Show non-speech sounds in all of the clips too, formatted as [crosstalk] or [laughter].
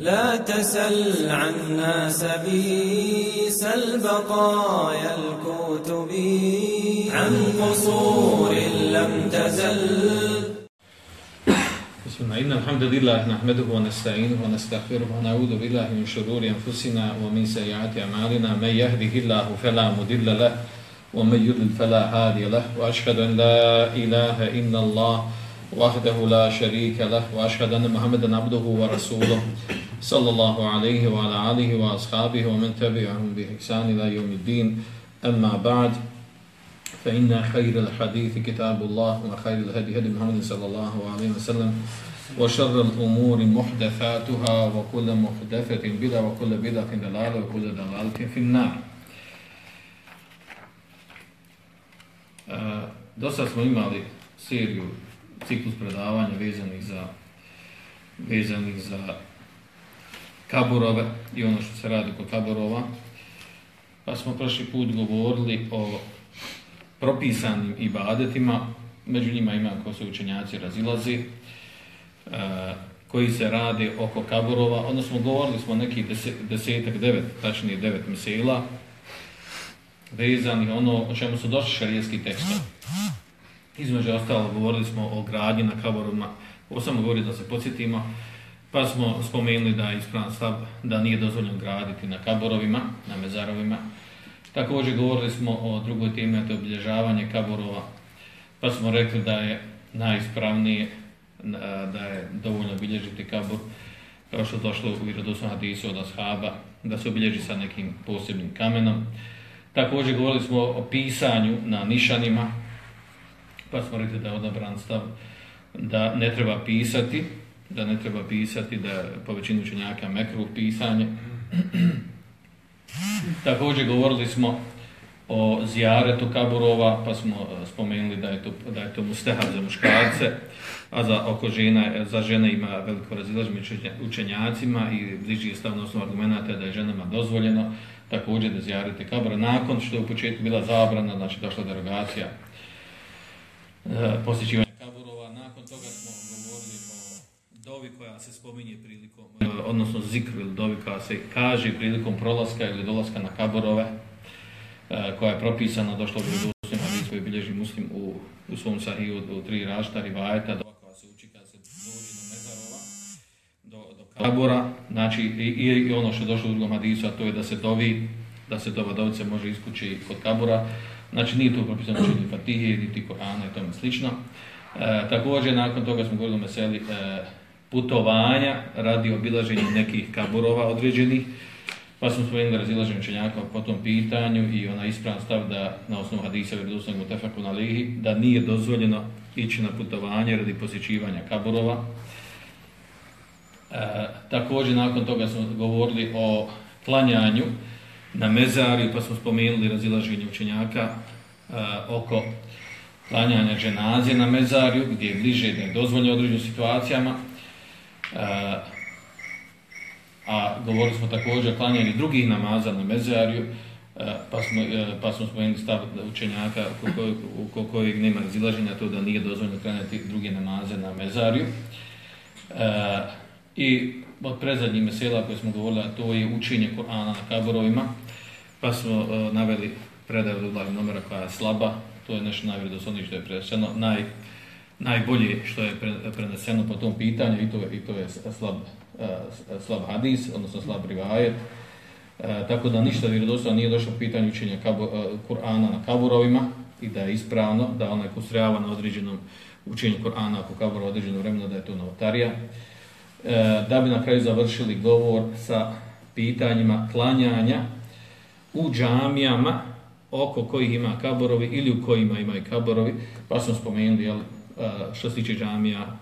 لا تسل عنا سبيس البقايا الكتب عن قصور لم تزل. بسم الله. إن الحمد لله نحمده ونستعينه ونستغفره ونعوذ بالله من شرور أنفسنا ومن سيئات أعمالنا. من يهده الله فلا مضل له ومن يضلل فلا هادي له. وأشهد أن لا إله إلا الله وحده لا شريك له. وأشهد أن محمدا عبده ورسوله. صلى الله عليه وعلى آله وأصحابه ومن تبعهم بإحسان إلى يوم الدين. أما بعد فإن خير الحديث كتاب الله وخير الهدي هدي محمد صلى الله عليه وسلم وشر الأمور محدثاتها وكل محدثة بدعة وكل بدعة دلالة وكل دلالة في النار. Dosta smo imali seriju, ciklus predavanja vezanih za, vezanih za kaburove i ono što se radi kod kaburova. Pa smo prošli put govorili o propisanim ibadetima, među njima ima ko se učenjaci razilazi, e, koji se radi oko kaburova, odnosno govorili smo neki desetak, devet, tačnije devet mesela, vezani ono o čemu su došli šarijetski tekstovi. Između ostalo govorili smo o gradnji na kaborovima, ovo samo govori da se podsjetimo, pa smo spomenuli da je ispravan stav da nije dozvoljeno graditi na kaborovima, na mezarovima. Također govorili smo o drugoj temi, to je obilježavanje kaborova, pa smo rekli da je najispravnije e, da je dovoljno obilježiti kabor, kao što je došlo u vjerodosnom hadisu od ashaba, da se obilježi sa nekim posebnim kamenom. Također govorili smo o pisanju na nišanima, pa smo rekli da je odabran stav da ne treba pisati, da ne treba pisati, da je po većinu učenjaka mekruh pisanje. [clears throat] Također govorili smo o zijaretu kaburova, pa smo e, spomenuli da je to, da je to mustehab za muškarce, a za oko žena, za žene ima veliko razilaženje učenjacima i bliži je stavno osnovu argumenta da je ženama dozvoljeno također da zijarete kabura. Nakon što je u početku bila zabrana, znači došla derogacija e, posjećivanja kaburova, nakon toga smo govorili o dovi koja se spominje prilikom, e, odnosno zikr ili dovi koja se kaže prilikom prolaska ili dolaska na kaburove, e, koja je propisana, došla u Bredosnim hadis koji bilježi muslim u, u svom sahiju u, tri rašta, rivajeta, dova koja se uči kada se dođe do mezarova, do, do kabura, znači i, i, ono što je došlo u drugom hadisu, a to je da se dovi, da se dova dovice može iskući kod kabura, znači nije to propisano učenje Fatihije, niti Korana i tome slično. E, također, nakon toga smo govorili o meseli e, putovanja radi obilaženja nekih kaburova određenih, pa smo spomenuli razilaženje učenjaka po tom pitanju i ona ispravan stav da na osnovu hadisa vredosnog mutefaku na lihi, da nije dozvoljeno ići na putovanje radi posjećivanja kaburova. E, također, nakon toga smo govorili o klanjanju na mezari, pa smo spomenuli razilaženje učenjaka e, oko klanjanja dženazije na mezarju gdje je bliže da je dozvoljeno određenim situacijama a, a govorili smo također o klanjanju drugih namaza na mezarju, eh, pa smo, eh, pa smo spomenuli stav učenjaka u ko, kojeg nema razilaženja, to da nije dozvoljeno klanjati druge namaze na mezarju. E, I od prezadnjih mesela koje smo govorili, to je učenje Korana na kaborovima, pa smo naveli predaju od glavnog numera koja je slaba, to je nešto najvredoslovnije što je preneseno, naj, najbolje što je preneseno po tom pitanju i to, i to je slab, uh, slab hadis, odnosno slab rivajet. Uh, tako da ništa vjerodoslovno nije došlo pitanju učenja kabo, uh, e, Kur'ana na kaburovima i da je ispravno, da onaj ko strejava na određenom učenju Kur'ana po kaburu određeno vremena da je to novotarija. E, da bi na kraju završili govor sa pitanjima klanjanja u džamijama oko kojih ima kaborovi ili u kojima imaju kaborovi, pa smo spomenuli jel, što se tiče džamija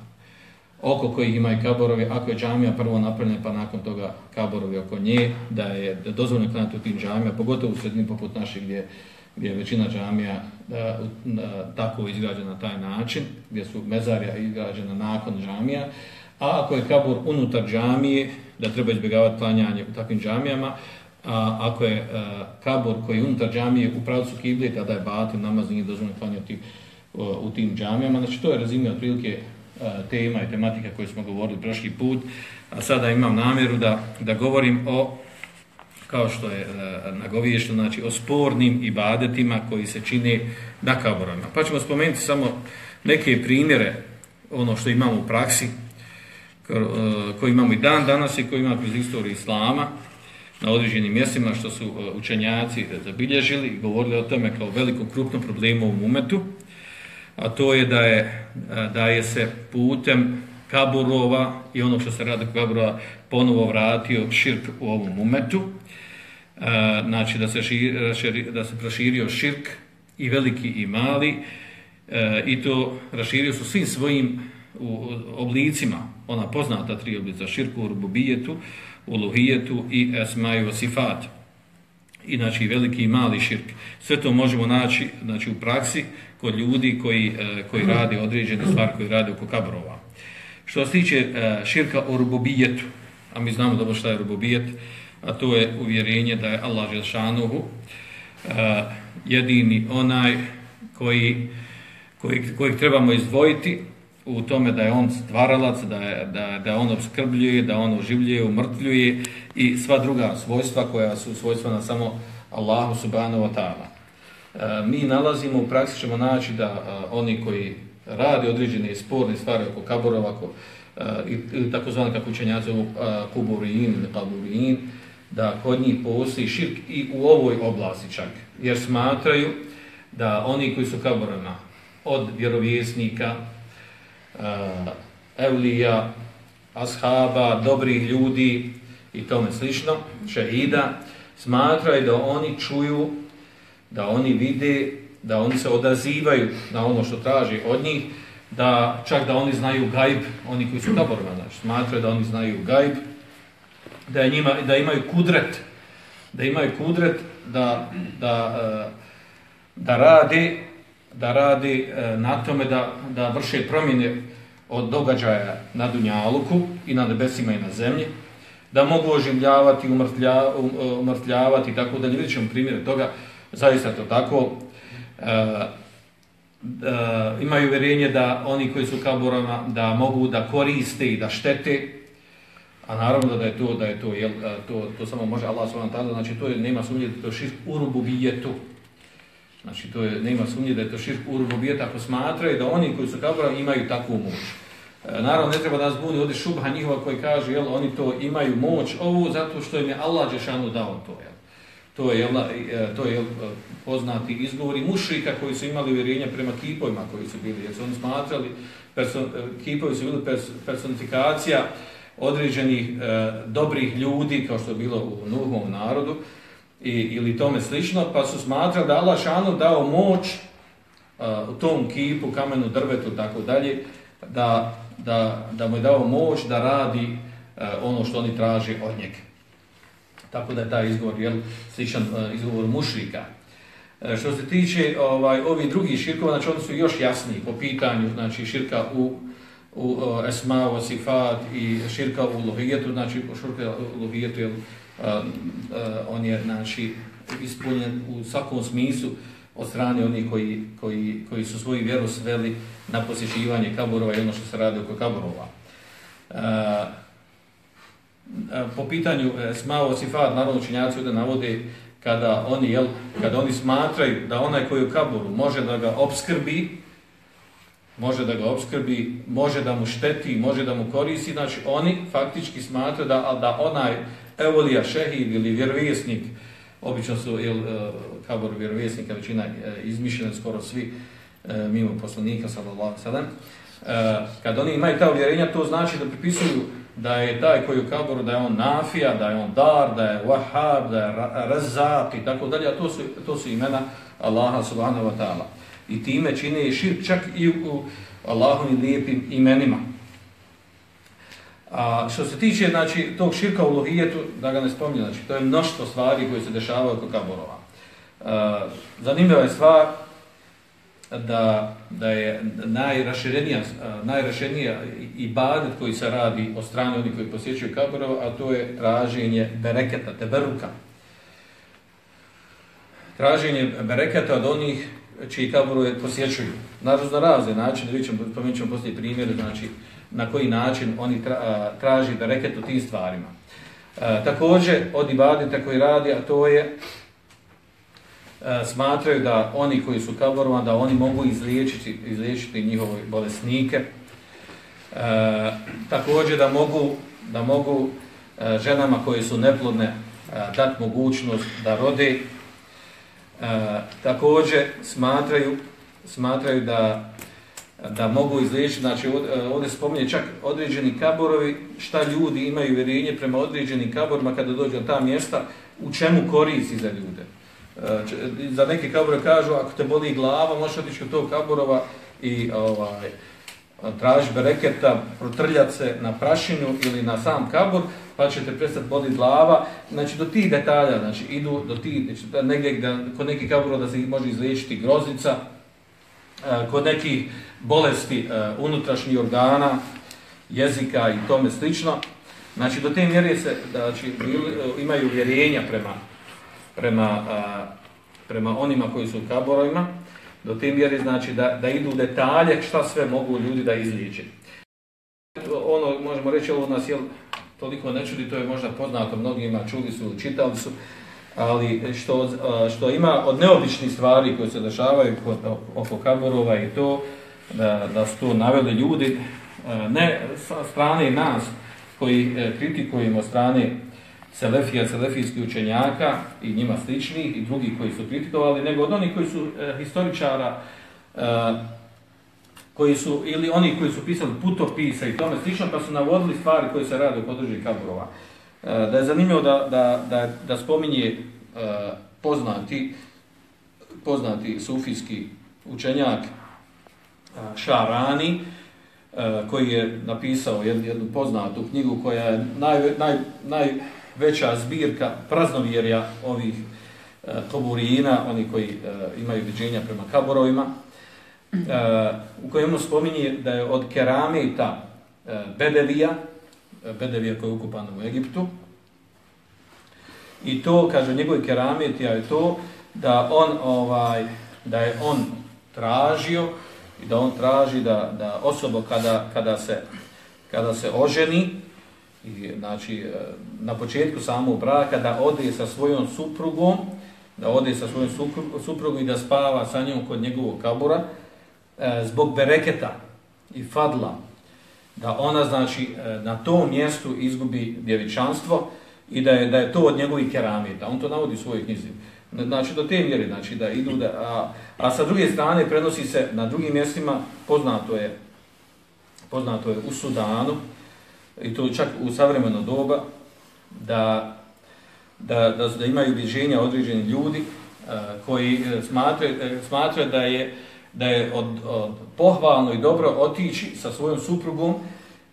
oko kojih imaju kaborovi, ako je džamija prvo napravljena pa nakon toga kaborovi oko nje, da je dozvoljeno klanjati u tim džamija, pogotovo u sredini poput naših gdje, gdje je većina džamija da, da, tako izgrađena na taj način, gdje su mezarja izgrađena nakon džamija, A ako je kabor unutar džamije, da treba izbjegavati klanjanje u takvim džamijama, a ako je a, kabor koji je unutar džamije u pravcu kible, tada je batim namaz nije dozvoljeno klanjati u, u tim džamijama. Znači to je razimio otprilike e, tema i tematika koje smo govorili prošli put. A sada imam namjeru da, da govorim o, kao što je e, nagoviješno, znači o spornim ibadetima koji se čine na kaborama. Pa ćemo spomenuti samo neke primjere ono što imamo u praksi, e, koji imamo i dan danas i koji imamo kroz istoriju Islama, na određenim mjestima što su e, učenjaci zabilježili i govorili o tome kao velikom krupnom problemu u umetu, a to je da je, da je se putem kaburova i ono što se radi kaburova ponovo vratio širk u ovom umetu, znači da se, širi, da se proširio širk i veliki i mali, e, i to raširio su svim svojim oblicima, ona poznata tri oblica, širku, rububijetu, uluhijetu i esmaju sifat. I znači veliki i mali širk. Sve to možemo naći znači, u praksi kod ljudi koji, e, koji rade određene stvari, koji rade oko kabrova. Što se tiče e, širka o rubobijetu, a mi znamo dobro šta je rubobijet, a to je uvjerenje da je Allah Želšanuhu e, jedini onaj koji, koji, kojeg trebamo izdvojiti u tome da je on stvaralac, da je, da, da on obskrbljuje, da on oživljuje, umrtvljuje i sva druga svojstva koja su svojstvena samo Allahu subhanahu wa ta'ala. E, mi nalazimo u praksi ćemo naći da a, oni koji radi određene sporne stvari oko kaborova, oko, e, a, ili takozvani kako učenjaci zovu e, kuburin ili kaburin, da kod njih postoji širk i u ovoj oblasti čak. Jer smatraju da oni koji su kaborama od vjerovjesnika, Eh, evlija, ashaba, dobrih ljudi i tome slično, šehida, smatraju da oni čuju, da oni vide, da oni se odazivaju na ono što traži od njih, da čak da oni znaju gajb, oni koji su taborima, znači, smatraju da oni znaju gajb, da, je njima, da imaju kudret, da imaju kudret da, da, eh, da rade da radi e, na tome da, da vrše promjene od događaja na Dunjaluku i na nebesima i na zemlji, da mogu oživljavati, umrtlja, um, e, umrtljavati i tako da ne vidjet ćemo primjer toga, zaista to tako, e, e, imaju vjerenje da oni koji su kaborama da mogu da koriste i da štete, a naravno da je to, da je to, jel, e, to, to samo može Allah s.w.t. znači to je, nema sumnje to je širk urubu vijetu, Znači, to je, nema sumnje da je to širk urbobijet ako smatraju da oni koji su kabura imaju takvu moć. E, naravno, ne treba da nas buni ovdje šubha njihova koji kaže, jel, oni to imaju moć ovu zato što im je Allah Đešanu dao to, jel. To je, jel, e, to je jel, e, poznati izgovori mušrika koji su imali uvjerenja prema kipovima koji su bili, jer su oni smatrali, person, e, kipovi su bili personifikacija određenih e, dobrih ljudi, kao što je bilo u Nuhovom narodu, i, ili tome slično, pa su smatrali da Allah šanu dao moć uh, u tom kipu, kamenu, drvetu, tako dalje, da, da, da mu je dao moć da radi uh, ono što oni traže od njega. Tako da je taj izgovor jel, sličan uh, izgovor mušrika. E, što se tiče ovaj, ovih drugih širkova, znači oni su još jasniji po pitanju znači, širka u, u uh, esma, u sifat i širka u lohijetu, znači širka u lohijetu je on je znači ispunjen u svakom smislu od strane onih koji, koji, koji su svoju vjeru sveli na posjećivanje kaburova i ono što se radi oko kaburova. E, po pitanju e, smao sifat, naravno učinjaci da navode kada oni, jel, kada oni smatraju da onaj koji u kaburu može da ga obskrbi, može da ga obskrbi, može da mu šteti, može da mu koristi, znači oni faktički smatraju da, da onaj evolija šehid ili vjerovjesnik, obično su jel, e, kabor vjerovjesnika većina e, izmišljene skoro svi e, mimo poslanika sallallahu sallam, e, kad oni imaju ta uvjerenja, to znači da pripisuju da je taj koji u kaboru, da je on nafija, da je on dar, da je wahab, da je razat i tako dalje, a to su, to su imena Allaha subhanahu wa ta'ala. I time čine širk čak i u Allahovim lijepim imenima. A što se tiče znači, tog širka u lohijetu, da ga ne spominje, znači, to je mnoštvo stvari koje se dešavaju oko kaborova. A, zanimljiva je stvar da, da je najraširenija, e, najraširenija ibadet koji se radi od strane onih koji posjećuju kaborova, a to je traženje bereketa, teberuka. Traženje bereketa od onih čiji kaborove posjećuju. Naravno, na razne načine, vidjet ćemo, pomenut ćemo poslije primjere, znači, na koji način oni tra, traži da u tim stvarima. E, također, od ibadita koji radi, a to je, e, smatraju da oni koji su kaburova, da oni mogu izliječiti, izliječiti njihove bolesnike. E, također, da mogu, da mogu e, ženama koje su neplodne e, dati mogućnost da rode, E, također smatraju smatraju da da mogu izliječiti, znači e, ovdje spominje čak određeni kaborovi, šta ljudi imaju vjerenje prema određenim kaborima kada dođu na ta mjesta, u čemu koristi za ljude. E, za neke kabore kažu, ako te boli glava, možeš otići kod tog kaborova i ovaj, traži bereketa, protrljat se na prašinu ili na sam kabor, pa će te prestati boliti glava. Znači, do tih detalja, znači, idu do tih, znači, negdje, da, kod nekih kabura da se može izliječiti groznica, E, kod nekih bolesti e, unutrašnjih organa, jezika i tome slično. Znači, do te mjere se, znači, e, imaju vjerenja prema, prema, prema onima koji su u kaborovima, do te mjere znači da, da idu detalje šta sve mogu ljudi da izliječe. Ono, možemo reći, ovo nas je toliko ne čudi, to je možda poznato mnogima, čuli su, čitali su, ali što, što ima od neobičnih stvari koje se dešavaju kod, oko kaborova i to, da, da su to naveli ljudi, e, ne sa strane nas koji e, kritikujemo strane Selefija, Selefijski učenjaka i njima slični i drugi koji su kritikovali, nego od onih koji su e, historičara, e, koji su, ili oni koji su pisali putopisa i tome slično, pa su navodili stvari koje se rade u podružji Kaburova. E, da je zanimljivo da, da, da, da spominje eh, poznati, poznati sufijski učenjak eh, Šarani, koji je napisao jednu, poznatu knjigu koja je naj, naj, naj, veća zbirka praznovjerja ovih e, oni koji imaju viđenja prema kaborovima, u kojemu spominje da je od kerameta Bedevija, Bedevija koji je ukupan u Egiptu, i to, kaže, njegov keramet je to da on, ovaj, da je on tražio i da on traži da, da osoba kada, kada, se, kada se oženi, i znači e, na početku samog braka da ode sa svojom suprugom, da ode sa svojom suprugom i da spava sa njom kod njegovog kabura e, zbog bereketa i fadla da ona znači e, na tom mjestu izgubi djevičanstvo i da je da je to od njegovih keramita. On to navodi u svojoj knjizi. Znači do te mjere znači da idu da a, a sa druge strane prenosi se na drugim mjestima poznato je poznato je u Sudanu i to čak u savremeno doba, da, da, da, da imaju obježenja određeni ljudi a, koji e, smatraju, smatraju da je da je od, od pohvalno i dobro otići sa svojom suprugom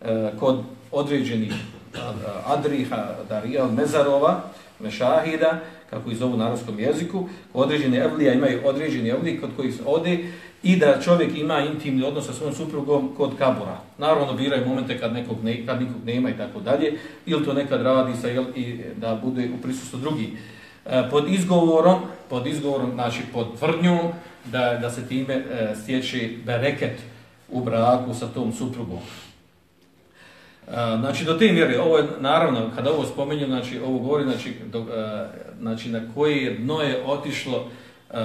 e, kod određenih Adriha, darija, Mezarova, Mešahida, kako ih zovu u narodskom jeziku, određene evlija imaju određeni evlij kod kojih se ode i da čovjek ima intimni odnos sa svojom suprugom kod kabura. Naravno, biraju momente kad, nekog ne, kad nikog nema i tako dalje, ili to nekad radi sa, jel, i da bude u prisustvu drugi. E, pod izgovorom, pod izgovorom, znači pod tvrdnjom, da, da se time e, stječe bereket u braku sa tom suprugom. E, znači, do te mjere, ovo je, naravno, kada ovo spomenju, znači, ovo govori, znači, do, e, znači na koje dno je otišlo, uh,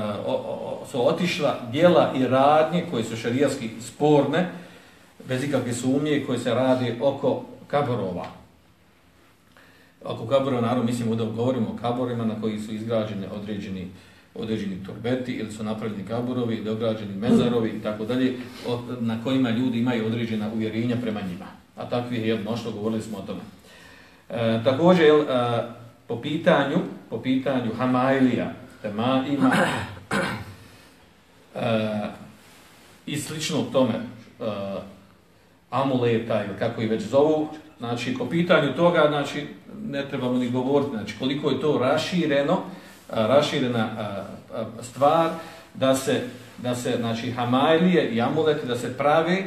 su otišla dijela i radnje koje su šarijalski sporne, bez ikakve sumnje, koje se radi oko kaborova. Oko kaborova, naravno, mislim da govorimo o kaborima na koji su izgrađene određeni određeni torbeti ili su napravljeni kaborovi, dograđeni mezarovi i tako dalje, na kojima ljudi imaju određena uvjerenja prema njima. A takvi je jedno govorili smo o tome. E, također, e, po pitanju, po pitanju Hamailija, tema ima e, i slično tome e, amuleta ili kako ih već zovu, znači po pitanju toga, znači ne trebamo ni govoriti, znači koliko je to rašireno, raširena stvar da se da se znači hamajlije i amuleti da se pravi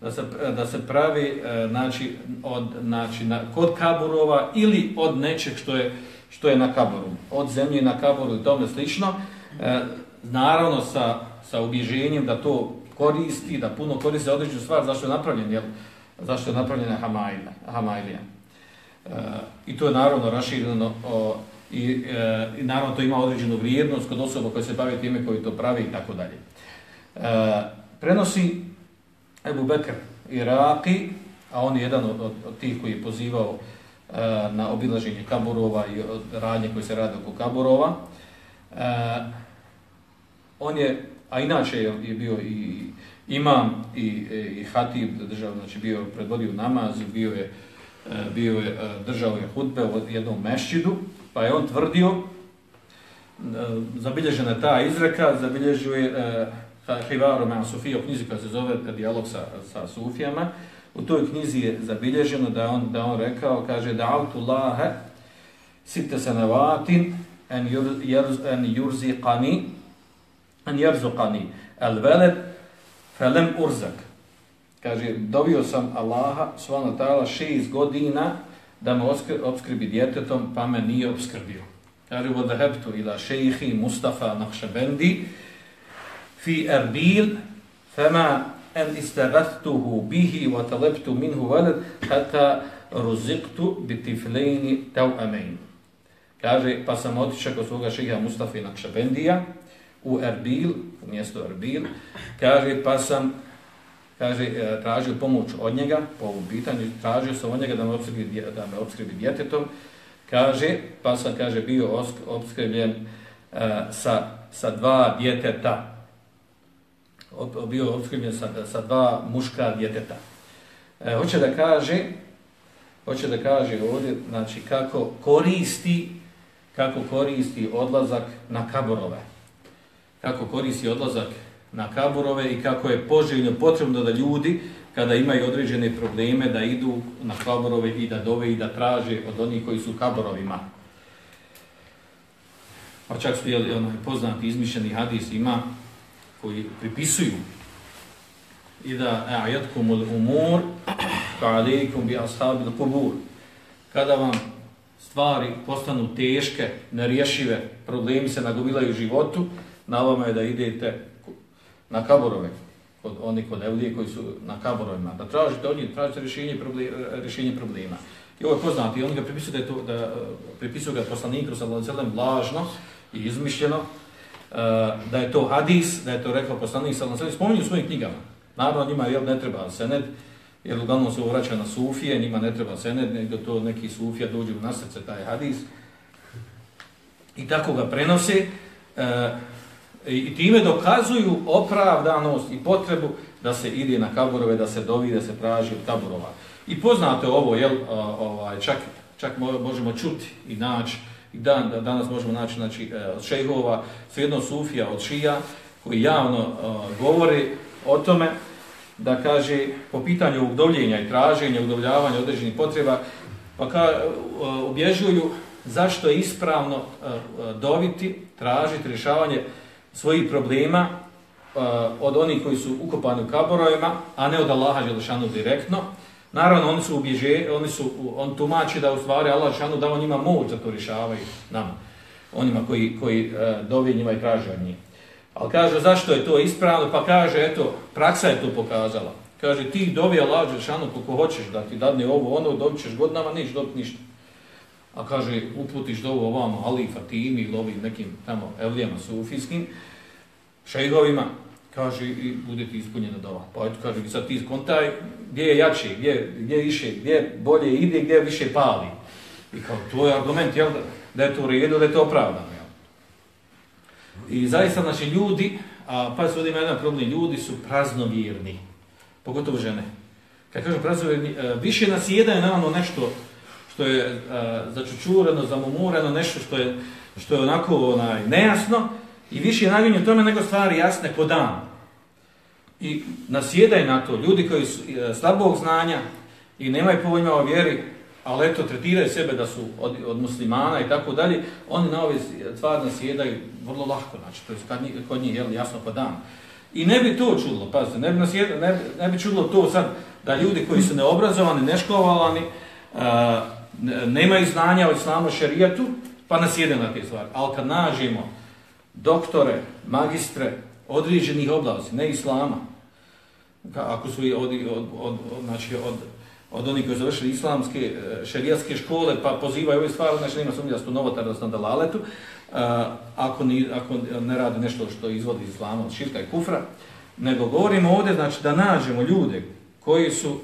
da se da se pravi e, znači od znači na, kod kaburova ili od nečeg što je što je na kaboru, od zemlje na kaboru i tome slično, e, naravno sa, sa ubježenjem da to koristi, da puno koristi određenu stvar, zašto je napravljen, jel? Zašto je napravljena Hamajlija. Hamajlija. E, I to je naravno rašireno o, i, e, i naravno to ima određenu vrijednost kod osoba koje se bave time koji to pravi i tako dalje. Eh, prenosi Ebu Bekr Iraki, a on je jedan od, od, od tih koji je pozivao e, na obilaženje kaburova i radnje koje se rade oko kaburova. E, on je, a inače je, je bio i imam i, i hatib državno, znači bio predvodio namaz, bio je, bio je, držao je hudbe u jednom mešćidu, pa je on tvrdio, e, zabilježena je ta izreka, zabilježuje je e, e, Hivaru Mea Sufija u knjizi koja se zove Dijalog sa, sa Sufijama. U toj knjizi je zabilježeno da on, da on rekao, kaže da autu sitte se nevatin en, jur, en jurzi qani en jerzu qani el veled felem urzak. Kaže, dobio sam Allaha, svana tala, šest godina da me obskrbi djetetom, pa me nije obskrbio. Kaže, vodahebtu ila šejihi Mustafa Nakšabendi, fi erbil, fema en istagathtuhu bihi wa talabtu minhu walad hatta ruziqtu bitiflejni tiflayn amein. kaže pa sam otišao kod svoga šeha Mustafa Nakšabendija u Erbil u mjesto Erbil kaže pa sam kaže e, tražio pomoć od njega po ovom pitanju tražio sam od njega da me obskrbi da me obskrbi djetetom kaže pa sam kaže bio obskrbljen uh, e, sa sa dva djeteta bio obskrbljen sa, sa dva muška djeteta. E, hoće da kaže, hoće da kaže ovdje, znači kako koristi, kako koristi odlazak na kaburove. Kako koristi odlazak na kaburove i kako je poželjno potrebno da ljudi kada imaju određene probleme da idu na kaburove i da dove i da traže od onih koji su kaburovima. Pa čak su jel, onaj poznati izmišljeni hadis ima koji pripisuju i da ajatkum ul umur ka alaikum bi ashabil kubur kada vam stvari postanu teške, nerješive, problemi se nagomilaju u životu, na vama je da idete na kaborove, kod oni kod evlije koji su na kaborovima, da tražite od njih, tražite rješenje, problem, rješenje problema. I ovo je poznati, on ga pripisuje da je to, da, pripisuje ga poslaniku sa lažno i izmišljeno, e, da je to hadis, da je to rekao poslanik sallallahu alejhi ve spominju u svojim knjigama. Naravno njima je ne treba sened, jer uglavnom se vraća na sufije, njima ne treba sened, nego to neki sufija dođu na srce taj hadis. I tako ga prenose e, i time dokazuju opravdanost i potrebu da se ide na kaburove, da se dovi, da se traži od kaburova. I poznate ovo, jel, ovaj, čak, čak možemo čuti i naći i dan, danas možemo naći znači, e, od šejhova, svejedno sufija od šija, koji javno uh, govori o tome da kaže po pitanju udovljenja i traženja, udovljavanja određenih potreba, pa ka, uh, obježuju zašto je ispravno uh, doviti, tražiti rješavanje svojih problema uh, od onih koji su ukopani u kaborovima, a ne od Allaha Želešanu direktno, Naravno, oni su ubježe, oni su, on tumači da u stvari Allah Želešanu dao njima moć da to rješavaju nama, onima koji, koji uh, dovi njima i traže od njih. Ali kaže, zašto je to ispravno? Pa kaže, eto, praksa je to pokazala. Kaže, ti dovi Allah Želešanu koliko hoćeš da ti dadne ovo, ono, dobit ćeš godinama, niš dobit ništa. A kaže, uputiš do ovamo, Ali, Fatimi ili ovim nekim tamo evlijama sufijskim, šejhovima, kaže i bude ti ispunjena dova. Pa eto kaže, sad ti skontaj gdje je jače, gdje, gdje više, gdje bolje ide, gdje više pali. I kao, to je argument, jel, da je to u redu, da je to opravdano. Jel? I zaista, znači, ljudi, a pa se ovdje ima jedan problem, ljudi su praznovjerni, pogotovo žene. Kad kažem praznovjerni, e, više nas jedaju na ono nešto što je e, uh, začučureno, zamumureno, nešto što je, što je onako onaj, nejasno, I više naginje tome nego stvari jasne po dan. I nasjedaj na to. Ljudi koji su uh, slabog znanja i nemaju pojma o vjeri, ali eto, tretiraju sebe da su od, od muslimana i tako dalje, oni na ove stvari nasjedaju vrlo lahko. Znači, to je kod njih, kod njih jel, jasno po dan. I ne bi to čudilo, pazite, ne bi, nasjeda, ne, ne bi čudilo to sad da ljudi koji su neobrazovani, neškovalani, uh, e, nemaju znanja o islamu šerijatu, pa nasjedaju na te stvari. Ali kad nađemo doktore, magistre, određenih oblasti, ne islama. Ako su od, od, od, od, znači od, od onih koji završili islamske e, šerijatske škole, pa pozivaju ove stvari, znači nema sumnja da su novotar da su na dalaletu, e, ako, ni, ako ne radi nešto što izvodi islama od širka i kufra, nego govorimo ovdje znači, da nađemo ljude koji su,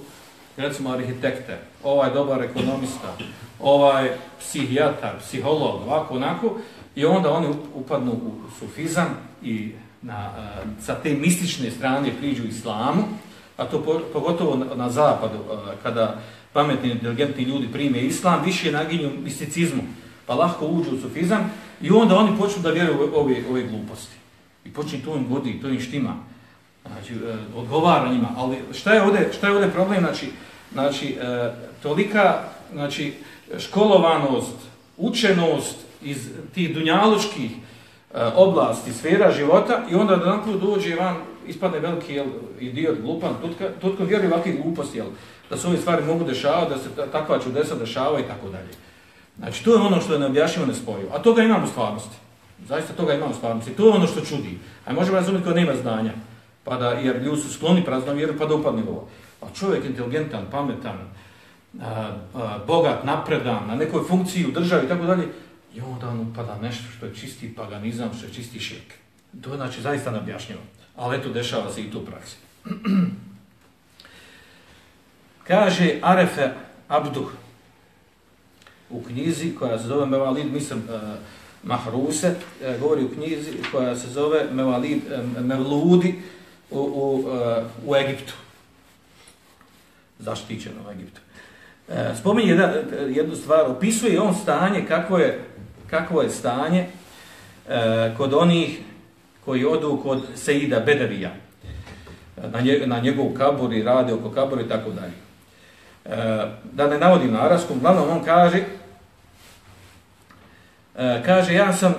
recimo, arhitekte, ovaj dobar ekonomista, ovaj psihijatar, psiholog, ovako, onako, i onda oni upadnu u sufizam i na, e, sa te mistične strane priđu islamu, a to pogotovo na, zapadu, e, kada pametni, inteligentni ljudi prime islam, više naginju misticizmu, pa lahko uđu u sufizam i onda oni počnu da vjeruju ove, ove gluposti. I počne to im godi, to im štima. Znači, e, odgovara njima. Ali šta je ovdje, šta je ovdje problem? Znači, znači e, tolika znači, školovanost, učenost iz tih dunjalučkih e, oblasti, sfera života i onda da nakon dođe van, ispadne veliki jel, idiot, glupan, tutka, tutko vjeruje ovakve gluposti, jel, da se ove stvari mogu dešavati, da se takva čudesa dešava i tako dalje. Znači, to je ono što je neobjašnjivo ne spojivo. A toga imamo u stvarnosti. Zaista toga imamo u stvarnosti. To je ono što čudi. A možemo razumjeti ko nema znanja. Pa da, jer ljudi su skloni praznom vjeru, pa da upadne ovo. A čovjek inteligentan, pametan, a, a, bogat, napredan, na nekoj funkciji u državi i tako dalje, i onda on upada nešto što je čisti paganizam, što je čisti širk. To je znači zaista nabjašnjivo. Ali eto, dešava se i to u praksi. [clears throat] Kaže Arefe Abduh, u knjizi koja se zove Mevalid mislim, uh, Mahruse, uh, govori u knjizi koja se zove Mevalid e, uh, Mevludi u, u, e, u Egiptu. Zaštićeno u Egiptu. E, spominje jedan, jednu stvar, opisuje on stanje, kako je, kako je stanje e, kod onih koji odu kod Seida Bedevija na, nje, na njegov kabur i rade oko kabura i tako dalje. Da ne navodim na araskom, glavno on kaže kaže, ja sam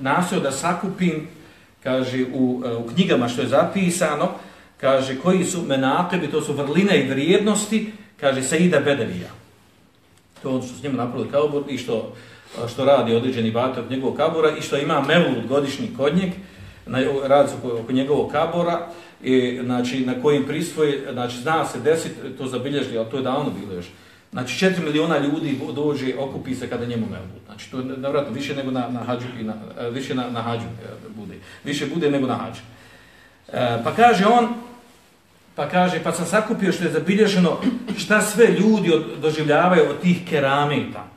nasio da sakupim, kaže, u, e, u knjigama što je zapisano, kaže, koji su menakebi, to su vrline i vrijednosti, kaže, Saida Bedevija. To on što s njima napravili kabur i što, što radi određeni bator njegovog kabura i što ima mevlud godišnji kod njeg, na, radi se oko, oko njegovog kabora, i, znači, na kojim pristvoje, znači, zna se desit, to zabilježili, ali to je davno bilo još, Znači, četiri miliona ljudi dođe, okupi se kada njemu mevlud. Znači, to je navratno više nego na, na hađu, i na, e, više na, na hađu e, bude. Više bude nego na hađu. E, pa kaže on, pa kaže, pa sam sakupio što je zabilježeno šta sve ljudi od, doživljavaju od tih kerameta.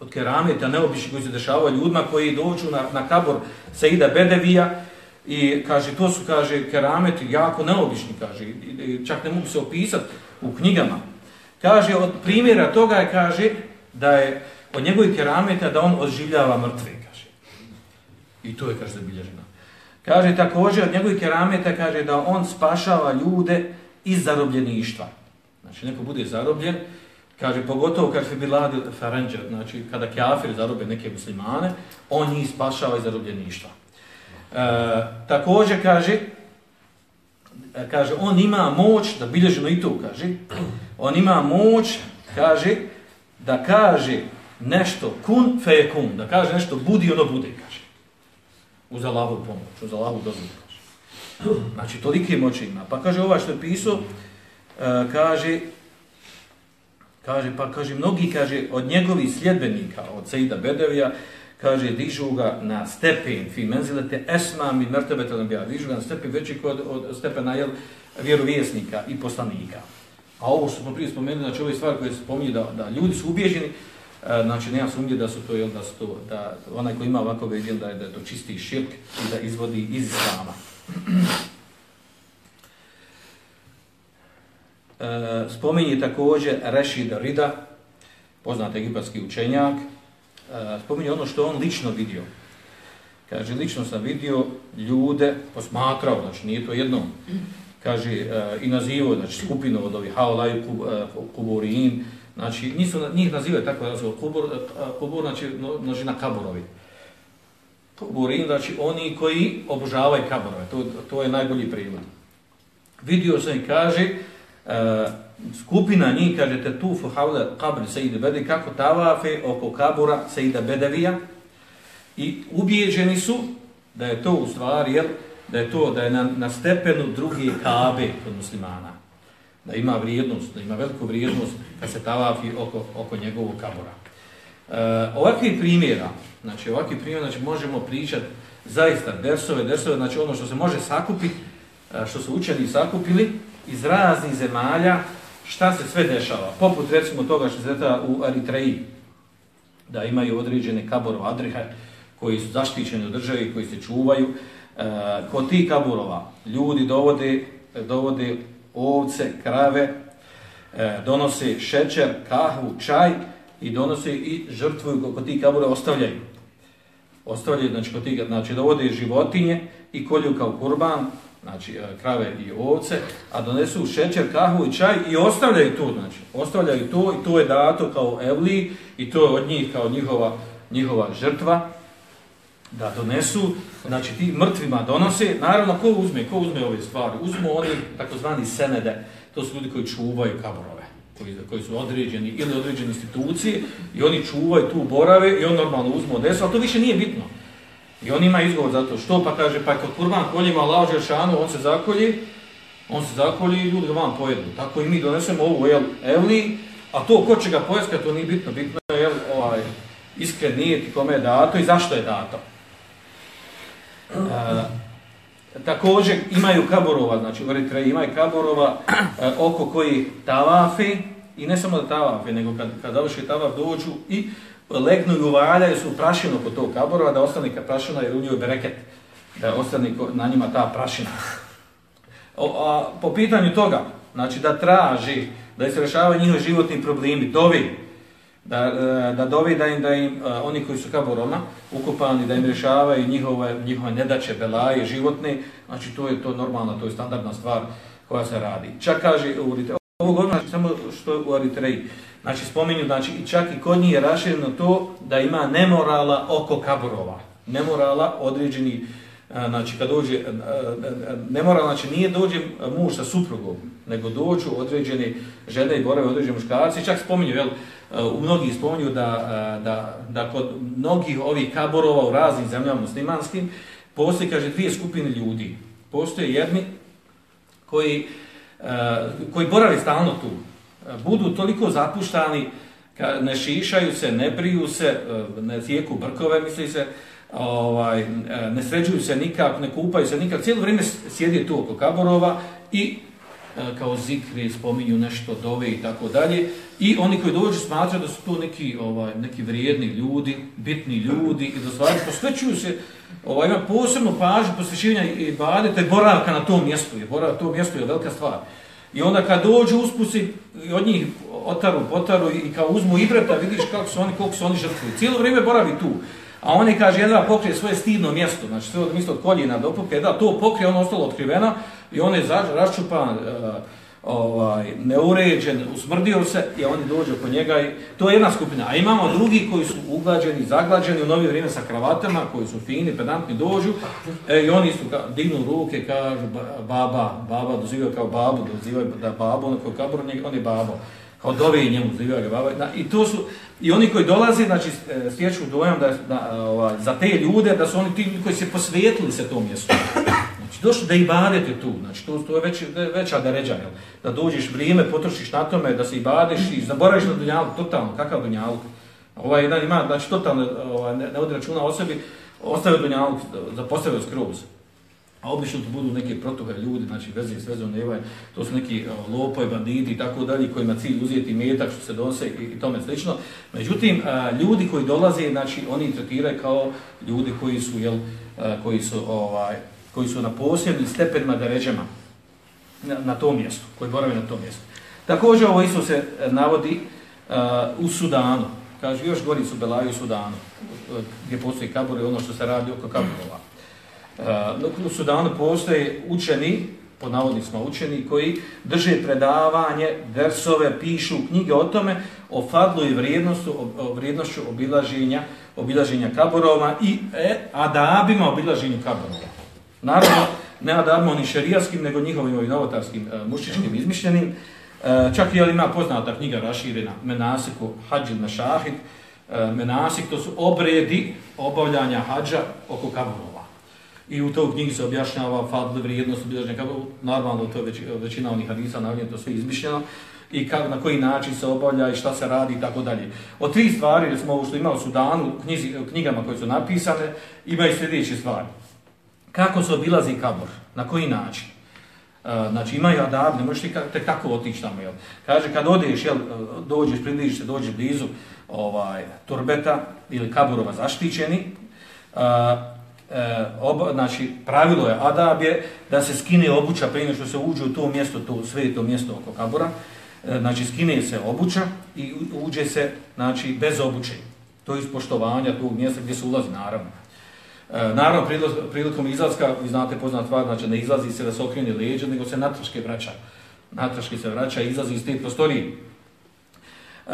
Od kerameta, neobični koji se dešavaju ljudima koji dođu na, na kabor Saida Bedevija i kaže, to su, kaže, kerameti jako neobični, kaže, čak ne mogu se opisati u knjigama. Kaže, od primjera toga je, kaže, da je od njegovih kerameta da on odživljava mrtve, kaže. I to je, kaže, zabilježeno. Kaže, također, od njegovih kerameta, kaže, da on spašava ljude iz zarobljeništva. Znači, neko bude zarobljen, kaže, pogotovo kad se biladi faranđa, znači, kada kafir zarobe neke muslimane, on njih spašava iz zarobljeništva. E, također, kaže, e, kaže, on ima moć, da bilježeno i to kaže, on ima moć, kaže, da kaže nešto kun fe kun, da kaže nešto budi, ono bude, kaže. Uz Allahovu pomoć, uz Allahovu dozvolu, kaže. Znači, tolike moći ima. Pa kaže, ovaj što je pisao, e, kaže, kaže, pa kaže, mnogi, kaže, od njegovih sljedbenika, od Sejda Bedevija, kaže, dižu ga na stepen, fi menzilete esmam i mrtebe telembija, dižu ga na stepen veći kod od stepena jel, vjerovjesnika i poslanika. A ovo što smo prije spomenuli, znači ove stvari koje se spominje da, da ljudi su ubježeni, e, znači nema sumnje da su to, jel, da su to, da onaj koji ima ovako ideja da je, da je to čisti širk i da izvodi iz islama. E, spominje također Rešid Rida, poznat egipatski učenjak, e, spominje ono što on lično vidio. Kaže, lično sam vidio ljude, posmatrao, znači nije to jednom, kaže, e, i nazivo, znači skupinu od ovih haolaju e, kuburin, znači nisu, njih nazivaju tako da su kubur, e, kubur, znači množina kaburovi. Kuburin, znači oni koji obožavaju kaburove, to, to je najbolji prijevod. Vidio sam i kaže, skupina njih, kažete, tufu havle kabri Sejde Bedi kako tavafe oko kabura Sejda Bedevija i ubijeđeni su da je to u stvari, jel, da je to da je na, na stepenu druge kabe kod muslimana. Da ima vrijednost, da ima veliku vrijednost kad se tavafi oko, oko njegovog kabora. E, ovakvi primjera, znači ovakvi primjera, znači možemo pričati zaista dersove, dersove, znači ono što se može sakupiti, e, što su učeni sakupili iz raznih zemalja, šta se sve dešava. Poput recimo toga što se zeta u Eritreji, da imaju određene kaborov adrihe koji su zaštićeni u državi, koji se čuvaju. E, kod tih kaburova ljudi dovode, dovode ovce, krave, e, donose šećer, kahvu, čaj i donose i žrtvuju kod tih kabura ostavljaju. Ostavljaju, znači, kod tih, znači dovode životinje i kolju kao kurban, znači e, krave i ovce, a donesu šećer, kahvu i čaj i ostavljaju to, znači, ostavljaju to i to je dato kao evli i to je od njih kao njihova, njihova žrtva da donesu, znači ti mrtvima donose, naravno ko uzme, ko uzme ove stvari? Uzmu oni takozvani senede, to su ljudi koji čuvaju kaborove, koji, koji su određeni ili određene institucije i oni čuvaju tu borave i on normalno uzme od ali to više nije bitno. I on ima izgovor za to. Što pa kaže, pa kod kurban koljima Allah Žešanu, on se zakolji, on se zakolji i ljudi ga vam pojedu. Tako i mi donesemo ovu jel, evli, a to ko će ga pojeska, to nije bitno. Bitno je jel, ovaj, iskren nije kome je dato i zašto je dato. Eh, također imaju kaborova, znači u Eritreji imaju kaborova e, eh, oko koji tavafi, i ne samo da tavafe, nego kad, kad završi tavaf dođu i legnu i uvaljaju su prašinu kod tog kaborova, da ostane ka prašina jer u njoj bereket, da ostane na njima ta prašina. O, a, po pitanju toga, znači da traži, da se rešavaju njihovi životni problemi, dovi, da, e, da dovi da im, da im e, oni koji su kaboroma ukupani, da im rešavaju njihove, njihove nedaće, belaje, životne, znači to je to normalna, to je standardna stvar koja se radi. Čak kaže, ovo govorim znači, samo što u Eritreji, Znači, spominju, znači, i čak i kod njih je rašireno to da ima nemorala oko kaburova. Nemorala određeni, e, znači, kad dođe, nemorala, znači, nije dođe muž sa suprugom, nego dođu određeni žene i borave određeni muškarci. Čak spominju, jel, u mnogih spominju da, da, da kod mnogih ovih kaborova u raznim zemljama muslimanskim postoji, kaže, dvije skupine ljudi. Postoje jedni koji, eh, koji borali stalno tu, budu toliko zapuštani, ne šišaju se, ne briju se, eh, ne tijeku brkove, misli se, ovaj, eh, ne sređuju se nikak, ne kupaju se nikak, cijelo vrijeme sjedi tu oko kaborova i E, kao zikri spominju nešto dove i tako dalje. I oni koji dođu smatraju da su to neki, ovaj, neki vrijedni ljudi, bitni ljudi i da stvari posvećuju se, ovaj, ima posebnu pažu posvećivanja i bade, to je boravka na tom mjestu, je boravka na tom mjestu je velika stvar. I onda kad dođu uspusi od njih otaru, potaru i kao uzmu ibreta, vidiš kako su oni, koliko su oni žrtvuju. Cijelo vrijeme boravi tu. A oni kaže, jedna pokrije svoje stidno mjesto, znači sve od mjesto od koljena do pokrije, da, to pokrije, ono ostalo otkriveno i on je raščupan, uh, ovaj, neuređen, usmrdio se i oni dođu po njega i to je jedna skupina. A imamo drugi koji su uglađeni, zaglađeni u novije vrijeme sa kravatama, koji su fini, pedantni, dođu e, i oni su dignu ruke, kažu baba, baba, dozivaju kao babu, dozivaju da babu, onako koji kabor, on je babo. Od dove i njemu zivio ga baba. Da, I to su, i oni koji dolaze, znači, e, stječu dojam da, da, ovaj, za te ljude, da su oni ti koji se posvetili se tom mjestu Znači, došli da ibadete tu, znači to, to je već, veća deređa, jel? da dođeš vrijeme, potrošiš na tome, da se ibadeš i zaboraviš na dunjalu, totalno, kakav dunjaluk. Ovaj jedan ima, znači totalno ovaj, ne, ne odi računa o sebi, ostavio dunjaluk, zapostavio skroz. A obično to budu neke protoga ljudi, znači veze s vezom nevaj, to su neki lopoj, banditi i tako dalje, kojima cilj uzeti metak što se donose i, i tome slično. Međutim, a, ljudi koji dolaze, znači oni tretiraju kao ljudi koji su, jel, a, koji su ovaj, koji su na posebnim stepenima deređama na, na tom mjestu, koji borave na tom mjestu. Također ovo isto se navodi a, u Sudanu. Kaže, još gori su Belaju u Sudanu, gdje postoji kabur i ono što se radi oko kaburova. Uh, u Sudanu postoje učeni, po navodnicima učeni, koji drže predavanje, versove, pišu knjige o tome, o fadlu i vrijednostu, o, o vrijednošću obilaženja, obilaženja kaburova i e, adabima obilaženju kaburova. Naravno, ne adabima ni šerijaskim, nego njihovim ovim novotarskim e, mušičkim izmišljenim. E, čak i ima poznata knjiga raširena, Menasiku Hadžil na šahid. e, Menasik, to su obredi obavljanja hađa oko kaburova. I u toj knjigi se objašnjava fadl vrijednost obilježenja kabura, normalno to je već, većina onih hadisa, navijem to sve izmišljeno, i kako, na koji način se obavlja i šta se radi i tako dalje. Od tri stvari, recimo ovo što ima u Sudanu, knjizi, knjigama koje su napisane, imaju sljedeće stvari. Kako se obilazi kabor? Na koji način? E, znači imaju adab, ne možeš ti tek tako otići tamo, jel? Kaže, kad odeš, jel, dođeš, približiš se, dođeš blizu ovaj, turbeta ili kaburova zaštićeni, e, Eh, e, ob, znači, pravilo je adab je da se skine obuća prije što se uđe u to mjesto, to sveto mjesto oko kabura, e, eh, znači skine se obuća i uđe se znači, bez obuće. To je ispoštovanja tog mjesta gdje se ulazi, naravno. E, naravno, prilikom izlaska, vi znate poznat stvar, znači ne izlazi se da se okrene leđa, nego se natraške vraća. Natraške se vraća i izlazi iz te prostorije. E,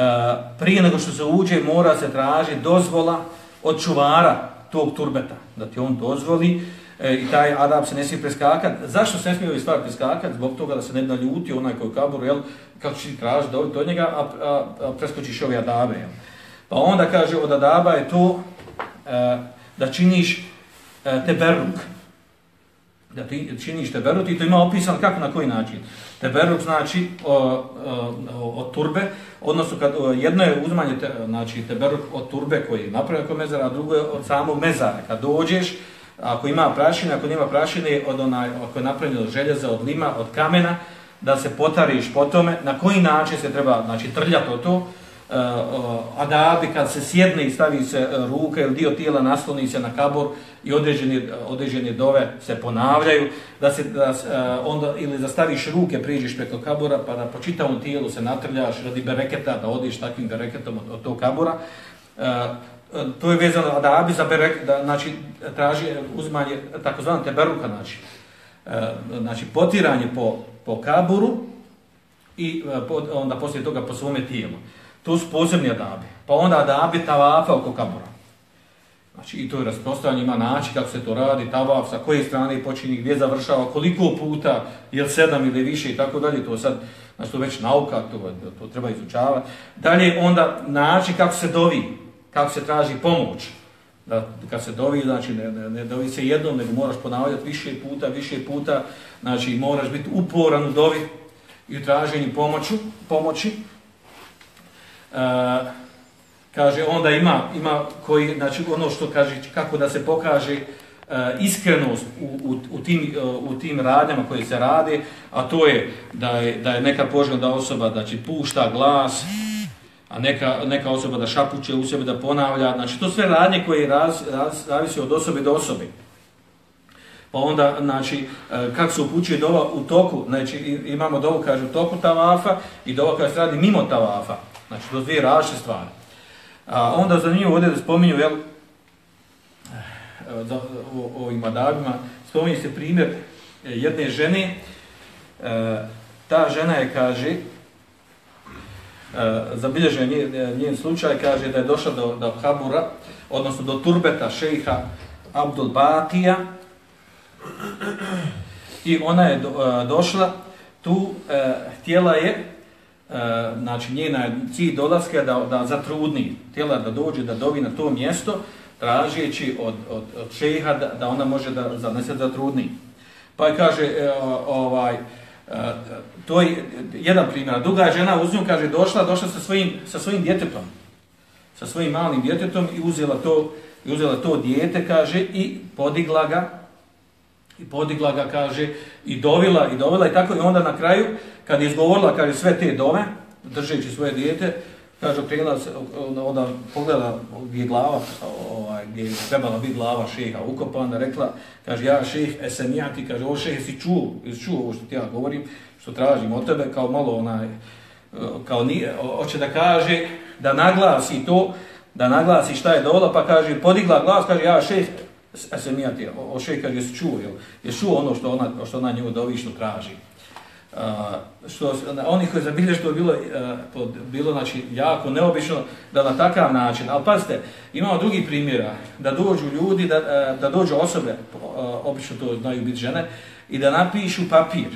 prije nego što se uđe, mora se traži dozvola od čuvara tog turbeta, da ti on dozvoli e, i taj adab se ne smije preskakati. Zašto se ne smije ovaj stvar preskakati? Zbog toga da se ne naljuti onaj koji kaburu, jel, kako će ti tražiti do, do njega, a, a, a preskočiš ove adabe. Jel. Pa onda kaže od adaba je to e, da činiš e, teberuk. Da ti činiš teberut i to ima opisan kako na koji način. Teberuk znači o, o, turbe, odnosno kad, o, jedno je uzmanje te, znači, teberuk od turbe koji je napravljen kod mezara, a drugo je od samog mezara. Kad dođeš, ako ima prašine, ako nema prašine, od onaj, ako je napravljeno od željeza, od lima, od kamena, da se potariš po tome, na koji način se treba znači, trljati o to, uh, uh, adabi kad se sjedne i stavi se e, uh, ruka ili dio tijela nasloni se na kabor i određene, određene dove se ponavljaju, da se da, uh, onda ili da staviš ruke, priđeš preko kabora pa da po čitavom tijelu se natrljaš radi bereketa, da odiš takvim bereketom od, od tog kabora. Uh, to je vezano adabi za berek, da, znači traži uzmanje takozvano teberuka, znači, uh, znači potiranje po, po kaboru i uh, onda poslije toga po svome tijelu. To su posebni adabi. Pa onda adabi tavafa oko kabura. Znači i to je rasprostavljanje, ima način kako se to radi, tavaf, sa koje strane počini, gdje završava, koliko puta, jel sedam ili više i tako dalje, to sad, znači to već nauka, to, to treba izučavati. Dalje onda način kako se dovi, kako se traži pomoć. Da, kad se dovi, znači ne, ne, ne dovi se jednom, nego moraš ponavljati više puta, više puta, znači moraš biti uporan u dovi i u traženju pomoću, pomoći. Eh, kaže onda ima ima koji znači ono što kaže kako da se pokaže uh, iskrenost u, u, u tim uh, u tim radnjama koje se rade a to je da je da je neka poželjna osoba znači pušta glas a neka neka osoba da šapuće u sebe da ponavlja znači to sve radnje koje raz, raz, zavisi od osobe do osobe Pa onda, znači, kako se upućuje dova u toku, znači imamo dovu, kaže, u toku tavafa i dova kaže se radi mimo tavafa. Znači, to dvije različite stvari. A onda za njih ovdje da spominju, jel, za, o, o ovim adabima, spominje se primjer e, jedne žene, e, ta žena je, kaže, e, zabilježen njen, e, njen slučaj, kaže da je došla do, do Habura, odnosno do turbeta šejha Abdul Batija, i ona je do, e, došla, tu htjela je, E, znači njena je cilj dolaska da, da zatrudni tijela da dođe, da dovi na to mjesto, tražeći od, od, od šeha da, da ona može da zanese zatrudni. Pa je kaže, e, ovaj, e, to je jedan primjer. Druga žena uz nju kaže, došla, došla sa svojim, sa svojim djetetom, sa svojim malim djetetom i uzela to, i uzela to dijete, kaže, i podigla ga, i podigla ga, kaže, i dovila, i dovila, i tako, i onda na kraju, kad je izgovorila, kaže, sve te dove, držeći svoje dijete, kaže, okrenula se, onda pogleda gdje je glava, ovaj, gdje je trebala biti glava šeha ukopana, rekla, kaže, ja šeh, esem ja ti, kaže, o šeh, si čuo, jesi čuo ovo što ti ja govorim, što tražim od tebe, kao malo onaj, kao nije, hoće da kaže, da naglasi to, da naglasi šta je dola, pa kaže, podigla glas, kaže, ja šeh, esem ti, o šeh, kaže, jesi čuo, jel, jesi čuo ono što ona, što ona nju dovi, što traži. Uh, što oni koji zabilje što je bilo uh, bilo znači jako neobično da na takav način al pazite imamo drugi primjera da dođu ljudi da, uh, da dođu osobe uh, obično to znaju biti žene i da napišu papir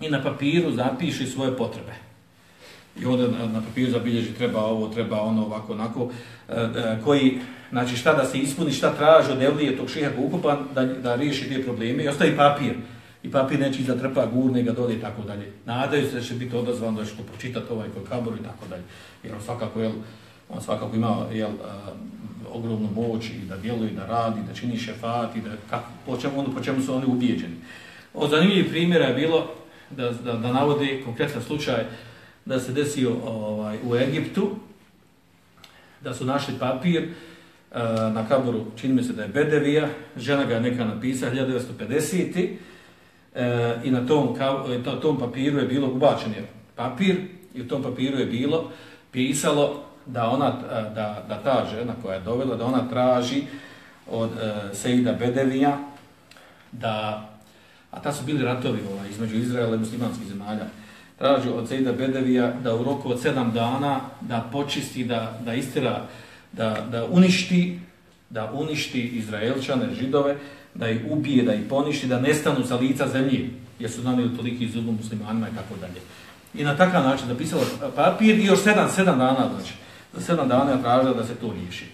i na papiru zapišu svoje potrebe i onda na, na papiru zabilježi treba ovo, treba ono, ovako, onako, e, e, koji, znači šta da se ispuni, šta traži od Evlije tog šeha ukupan da, da riješi te probleme i ostavi papir. I papir neće izatrpa gurne ga dole i tako dalje. Nadaju se da će biti odazvan da će to pročitati ovaj koji kabor i tako dalje. Jer on svakako, jel, on svakako ima jel, a, ogromnu moć i da djeluje, da radi, da čini šefat i da, kako, po, čemu, ono, po čemu su oni ubijeđeni. Od zanimljivih primjera je bilo da, da, da navodi konkretan slučaj da se desio ovaj, u Egiptu, da su našli papir uh, na kaboru, čini mi se da je Bedevija, žena ga je neka napisala 1950. Uh, e, I na tom, e, na tom papiru je bilo ubačen je papir i u tom papiru je bilo pisalo da ona da, da ta žena koja je dovela da ona traži od uh, Sejda Bedevija da a ta su bili ratovi ovaj, između Izraela i muslimanskih zemalja traži od Sejda Bedevija da u roku od sedam dana da počisti, da, da istira, da, da uništi da uništi Izraelčane, židove, da ih ubije, da ih poništi, da nestanu sa lica zemlje, jer su nanili toliki zubu muslimanima i tako dalje. I na takav način da pisalo papir i još sedam, sedam dana, znači, za sedam dana je tražila da se to riješi.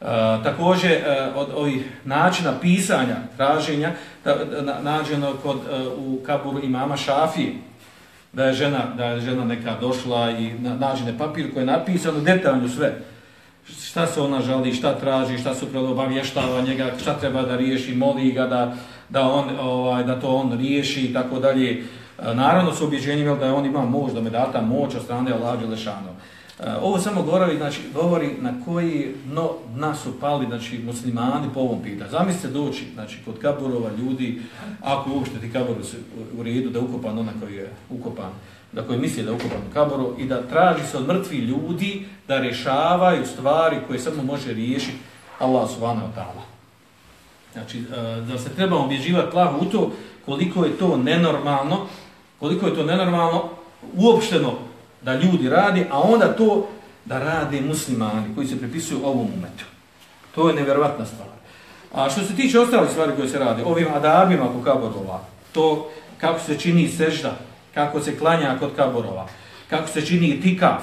Uh, također uh, od ovih načina pisanja, traženja, da, da, nađeno kod, uh, u kaburu imama Šafije, da je žena, da je žena neka došla i na, nađene papir koji je napisano detaljno sve. Šta se ona žali, šta traži, šta su prelo obavještava njega, šta treba da riješi, moli ga da, da, on, ovaj, da to on riješi i tako dalje. E, naravno su objeđenjima da je on ima moć, da me data moć od strane Allah Đelešanova. E, ovo samo govori, znači, govori na koji no, nas su pali znači, muslimani po ovom pitanju. Zamislite doći znači, kod kaburova ljudi, ako uopšte ti kabur u redu da je ukopan ona koji je ukopan, da koji misli da je ukopan u kaboru i da traži se od mrtvi ljudi da rešavaju stvari koje samo može riješiti Allah subhanahu wa ta'ala. Znači, e, da se treba obježivati plavu u to koliko je to nenormalno, koliko je to nenormalno uopšteno da ljudi radi, a onda to da rade muslimani koji se prepisuju ovom umetu. To je nevjerovatna stvar. A što se tiče ostalih stvari koje se rade, ovim adabima kod kaborova, to kako se čini sežda, kako se klanja kod kaborova, kako se čini tikaf,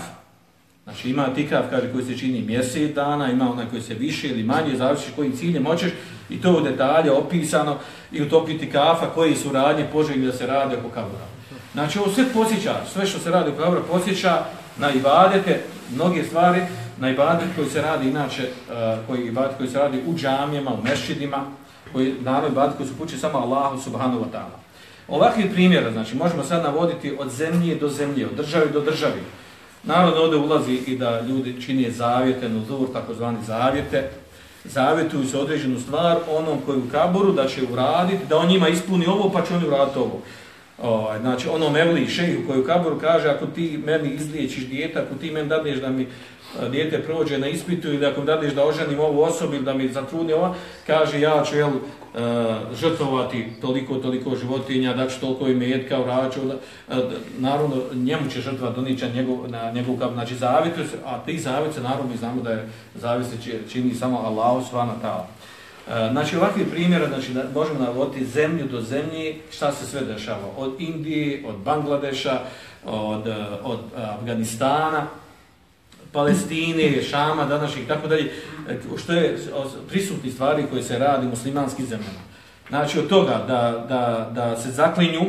Znači ima tikav kaže, koji se čini mjesec dana, ima onaj koji se više ili manje, zavisiš kojim ciljem hoćeš i to u detalje opisano i u topi kafa koji su radnje poželjni da se rade oko kaborova. Znači ovo sve posjeća, sve što se radi u kabru posjeća na ibadete, mnoge stvari, na ibadet koji se radi inače, eh, koji, ibadet koji se radi u džamijama, u mešćidima, koji, naravno ibadet koji su pući samo Allahu subhanahu wa ta'ala. Ovakvi primjera, znači možemo sad navoditi od zemlje do zemlje, od države do države. Naravno ovdje ulazi i da ljudi čini zavjete, nuzur, takozvani zavjete, zavjetuju se određenu stvar onom koji u kaboru da će uraditi, da on njima ispuni ovo pa će oni uraditi ovo. Ovaj, znači ono mevli šejhu koji u kaboru kaže ako ti meni izliječiš dijete, ako ti meni dadneš da mi e, dijete prođe na ispitu ili ako mi dadneš da oženim ovu osobu ili da mi zatrudni ova, kaže ja ću jel, žrtovati žrtvovati toliko, toliko životinja, da ću toliko ime jedka u raču, e, da, naravno njemu će žrtva donića njegov, na njegov kaboru, znači zavit, a ti zavit se naravno mi znamo da je zavit čini samo Allah svana ta'ala. E, znači ovakvi primjera, znači možemo navoditi zemlju do zemlje, šta se sve dešava, od Indije, od Bangladeša, od, e, od e, Afganistana, Palestine, Šama, današnjih, tako dalje, e, što je prisutni stvari koje se radi u muslimanskim zemljama. Znači od toga da, da, da se zaklinju,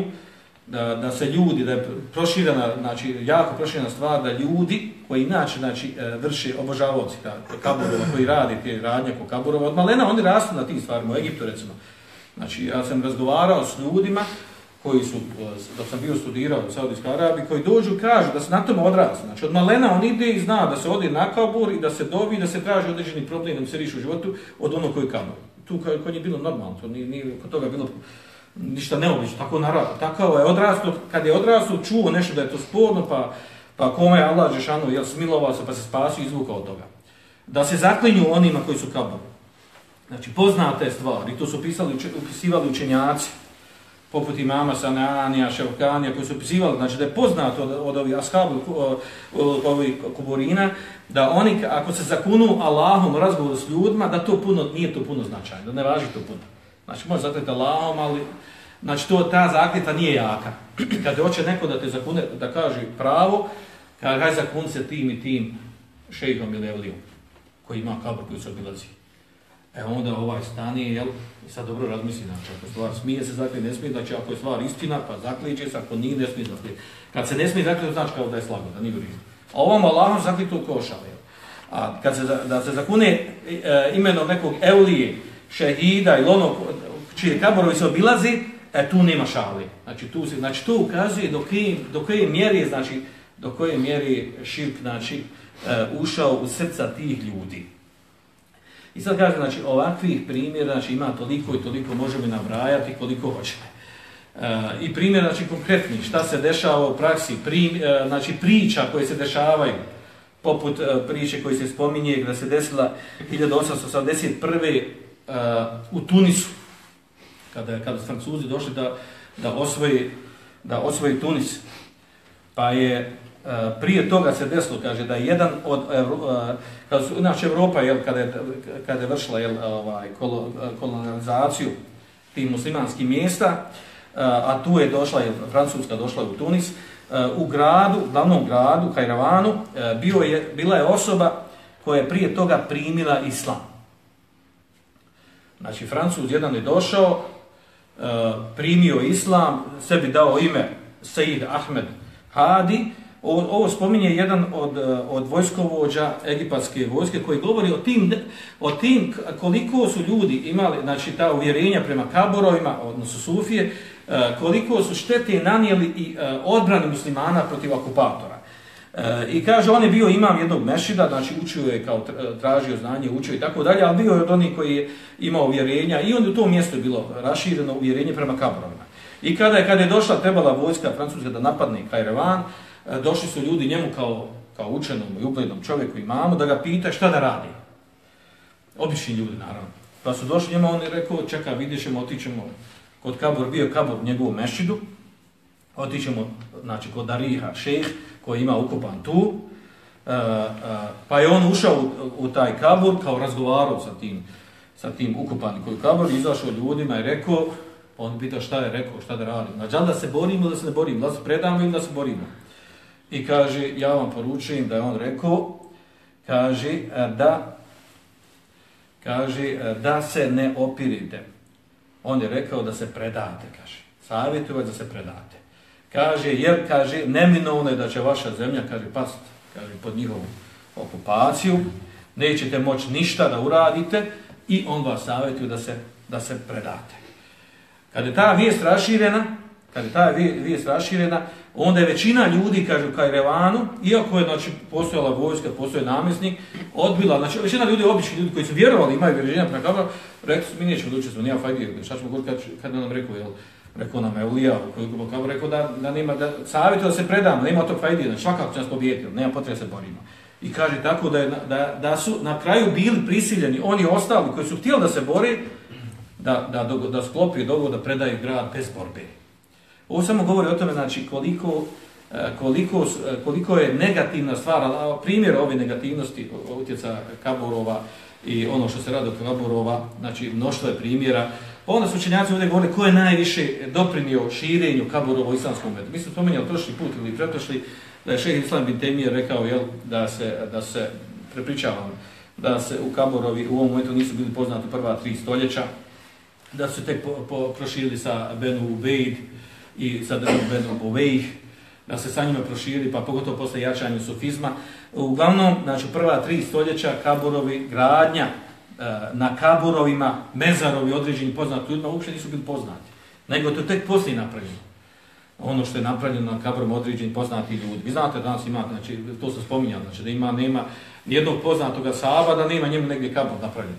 da, da se ljudi, da je proširena, znači jako proširena stvar da ljudi koji inače znači, e, vrši obožavoci kaburova koji radi te radnje ko kaburova, od malena oni rastu na tim stvarima, u Egiptu recimo. Znači ja sam razgovarao s ljudima koji su, e, da dok sam bio studirao u Saudijskoj Arabiji, koji dođu i kažu da se na tom odrasli. Znači od malena on ide i zna da se ode na kabur i da se dovi da se traži određeni problem da se riši u životu od onog koji kabur. Tu kod je bilo normalno, to nije, nije kod toga bilo ništa neobično, tako naravno. Tako je odrasto, kad je odrasto, čuo nešto da je to sporno, pa, pa kome je Allah Žešanu, jel smilovao se, pa se spasio i izvukao od toga. Da se zaklinju onima koji su kabali. Znači, poznate stvari, to su pisali, upisivali učenjaci, poput imama Sananija, Ševkanija, koji su upisivali, znači da je poznato od, od ovih ashabu, ovih kuborina, da oni, ako se zakunu Allahom u razgovoru s ljudima, da to puno, nije to puno značajno, da ne važi to puno. Znači, može zakleti Allahom, ali znači, to, ta zakljeta nije jaka. Kad hoće neko da te zakune, da kaže pravo, Kaže, hajde zakun se tim i tim šejhom ili evlijom, koji ima kabor koji se obilazi. E onda ovaj stanje, jel, i sad dobro razmisli, znači, ako stvar smije se zakljeti, ne smije, znači, ako je stvar istina, pa zaklijeće se, ako nije, ne smije zakljeti. Kad se ne smije zakljeti, znači kao da je slago, da nije rizno. A ovom Allahom zakljeti u košale, jel. A kad se, da se zakune e, imenom nekog evlije, šehida ili onog čije kaborovi se obilazi, e, tu nema šali. Znači, tu se, znači, tu ukazuje do koje, do koje mjeri, znači, do koje mjeri širk, znači, e, ušao u srca tih ljudi. I sad kažem, znači, ovakvih primjera, znači, ima toliko i toliko, možemo nabrajati koliko hoćemo. E, I primjer, znači, konkretni, šta se dešava u praksi, prim, e, znači, priča koje se dešavaju, poput e, priče koji se spominje, da se desila 1881. E, u Tunisu, kada, kada su Francuzi došli da, da, osvoji, da osvoji Tunis, pa je Eh, prije toga se desilo, kaže, da jedan od, uh, eh, kada su, znači Evropa, jel, kada je, kada je vršila jel, ovaj, eh, kolonizaciju tih muslimanskih mjesta, a tu je došla, je, Francuska došla u Tunis, u gradu, glavnom gradu, Kajravanu, bio je, bila je osoba koja je prije toga primila islam. Znači, Francuz jedan je došao, primio islam, sebi dao ime Said Ahmed Hadi, Ovo spominje jedan od, e, od vojskovođa egipatske vojske koji govori o tim, o tim koliko su ljudi imali, znači ta uvjerenja prema kaborovima, odnosno Sufije, e, koliko su štete nanijeli i e, odbrani muslimana protiv okupatora. I kaže, on je bio imam jednog mešida, znači učio je kao tražio znanje, učio i tako dalje, ali bio je od onih koji je imao uvjerenja i onda u tom mjestu je bilo rašireno uvjerenje prema kaborovima. I kada je, kada je došla, trebala vojska francuska da napadne Kajrevan, E, došli su ljudi njemu kao, kao učenom i uglednom čovjeku imamo da ga pita šta da radi. Obični ljudi, naravno. Pa su došli njemu, on je rekao, čeka, vidjet ćemo, otićemo kod Kabor, bio Kabor u njegovom mešidu, otićemo, znači, kod Dariha, šejh, koji ima ukupan tu, e, e, pa je on ušao u, u taj Kabor, kao razgovarao sa tim, sa tim ukupanim koji Kabor, izašao ljudima i rekao, on pita šta je rekao, šta da radi. Znači, da se borimo, da se ne borimo, da se predamo ili da se borimo. I kaže, ja vam poručujem da je on rekao, kaže e, da kaže e, da se ne opirite. On je rekao da se predate, kaže. Savjetuje da se predate. Kaže, jer, kaže, neminovno je da će vaša zemlja, kaže, past, kaže, pod njihovu okupaciju, nećete moći ništa da uradite i on vas savjetuje da se, da se predate. Kad je ta vijest raširena, kad je ta vijest raširena, onda je većina ljudi, kažu, u Kajrevanu, iako je znači, postojala vojska, postoje namjesnik, odbila, znači većina ljudi, obični ljudi koji su vjerovali, imaju vjeroženja prema kabra, rekli su, mi nećemo da smo nija fajdi, šta ćemo govoriti kad, kad nam rekao, jel, rekao nam Eulija, koji je kabra, rekao da, da nema, da savjetio da se predam, nema tog fajdi, znači svakako će nas pobijeti, nema potrebe se borimo. I kaže tako da, je, da, da su na kraju bili prisiljeni, oni ostali koji su htjeli da se bore, da, da, da, da sklopi dogovor da predaju grad bez borbe. Ovo samo govori o tome znači koliko e, koliko e, koliko je negativna stvar, a primjer ove negativnosti utjeca Kaborova i ono što se radi od Kaborova, znači mnoštvo je primjera. Pa onda su učenjaci ovdje govorili ko je najviše doprinio širenju Kaborova u islamskom metu. Mi smo spomenjali prošli put ili pretošli da je šeheh Islam bin Temir rekao jel, da se, da se prepričavam da se u Kaborovi u ovom momentu nisu bili poznati prva tri stoljeća, da su tek po, po, proširili sa Benu Ubejd, i sa državom Bedrom Bovejih, da se sa njima proširi, pa pogotovo posle jačanja sufizma. Uglavnom, znači, prva tri stoljeća kaborovi, gradnja e, na kaburovima, mezarovi određeni poznati ljudima, uopšte nisu bili poznati. Nego to je tek poslije napravljeno. Ono što je napravljeno na kaborom određen poznati ljudi. Vi znate da danas ima, znači, to se spominjao, znači da ima, nema nijednog poznatog saba, da nema njemu negdje kabor napravljen.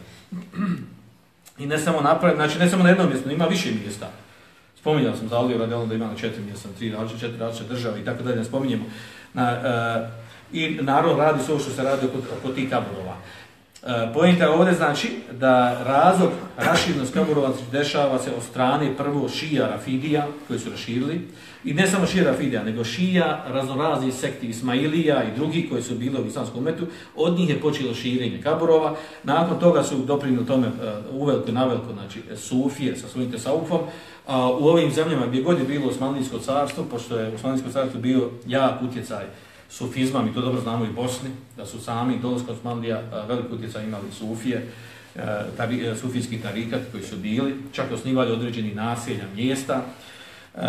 I ne samo napravljen, znači ne samo na jednom mjestu, ima više mjesta. Spominjao sam za Aliju radi da ima na četiri mjesta, tri različite, četiri različite države i tako dalje, ne spominjemo. Na, uh, I narod radi sve što se radi oko, oko tih kaburova. Uh, Pojenta ovdje znači da razlog raširnost kaburova dešava se od strane prvo šija Rafidija koji su raširili i ne samo šija Rafidija, nego šija raznorazni sekti Ismailija i drugi koji su bili u islamskom umetu, od njih je počelo širenje kaburova. Nakon toga su doprinili tome uh, uveliko i naveliko, znači Sufije sa svojim tesaufom, a, u ovim zemljama gdje god je bilo Osmanlijsko carstvo, pošto je Osmanlijsko carstvo bio jak utjecaj sufizma, mi to dobro znamo i Bosni, da su sami dolazka Osmanlija e, veliko utjecaj imali sufije, e, tari, sufijski tarikat koji su bili, čak osnivali određeni naselja mjesta, Eh,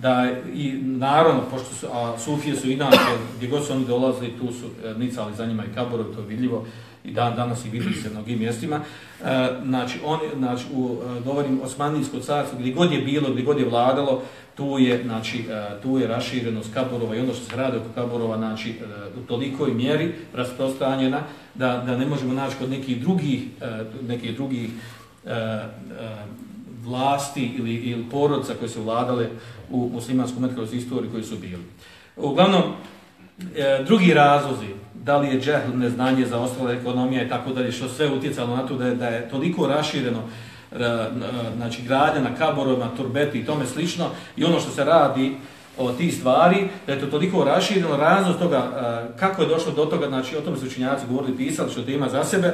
da i naravno, pošto su, a sufije su inače, gdje god su oni dolazili, tu su eh, nicali za njima i kaborovi, to je vidljivo, i dan danas i vidi se na mnogim mjestima. E, znači, on, znači, u, govorim Osmanijsko carstvo, gdje god je bilo, gdje god je vladalo, tu je, znači, tu je raširenost Kaborova i ono što se radi oko Kaborova, znači, u tolikoj mjeri rasprostranjena da, da ne možemo naći kod nekih drugih, nekih drugih vlasti ili, ili porodca koje su vladale u muslimanskom metkrosti istoriji koji su bili. Uglavnom, e, drugi razlozi, da li je džehl, neznanje za ostale ekonomije i tako dalje, što sve utjecalo na to da je, da je toliko rašireno e, e, znači gradnja na kaborovima, turbeti i tome slično i ono što se radi o tih stvari, da je to toliko rašireno, razlog toga kako je došlo do toga, znači o tome su učinjaci govorili, pisali što to ima za sebe,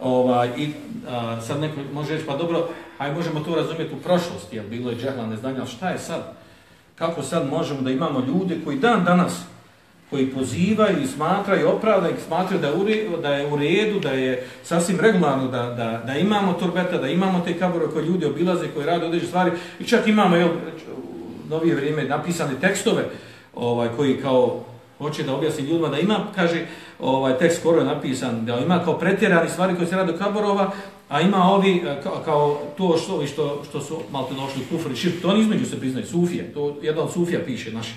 ovaj, i a, sad neko može reći, pa dobro, aj možemo to razumjeti u prošlosti, jer bilo je džehla neznanja, ali šta je sad? Kako sad možemo da imamo ljude koji dan danas koji pozivaju i smatraju opravda i smatraju da je, u redu, da je u redu, da je sasvim regularno da, da, da imamo turbeta, da imamo te kabore koje ljudi obilaze, koji rade određe stvari i čak imamo jel, u novije vrijeme napisane tekstove ovaj koji kao hoće da objasni ljudima da ima, kaže, ovaj tekst skoro je napisan, da ima kao pretjerani stvari koje se rade u kaborova, a ima ovi kao, kao to što, što, što su malo te došli kufri, širk, to on između se priznaju, Sufije, to jedan od Sufija piše, naši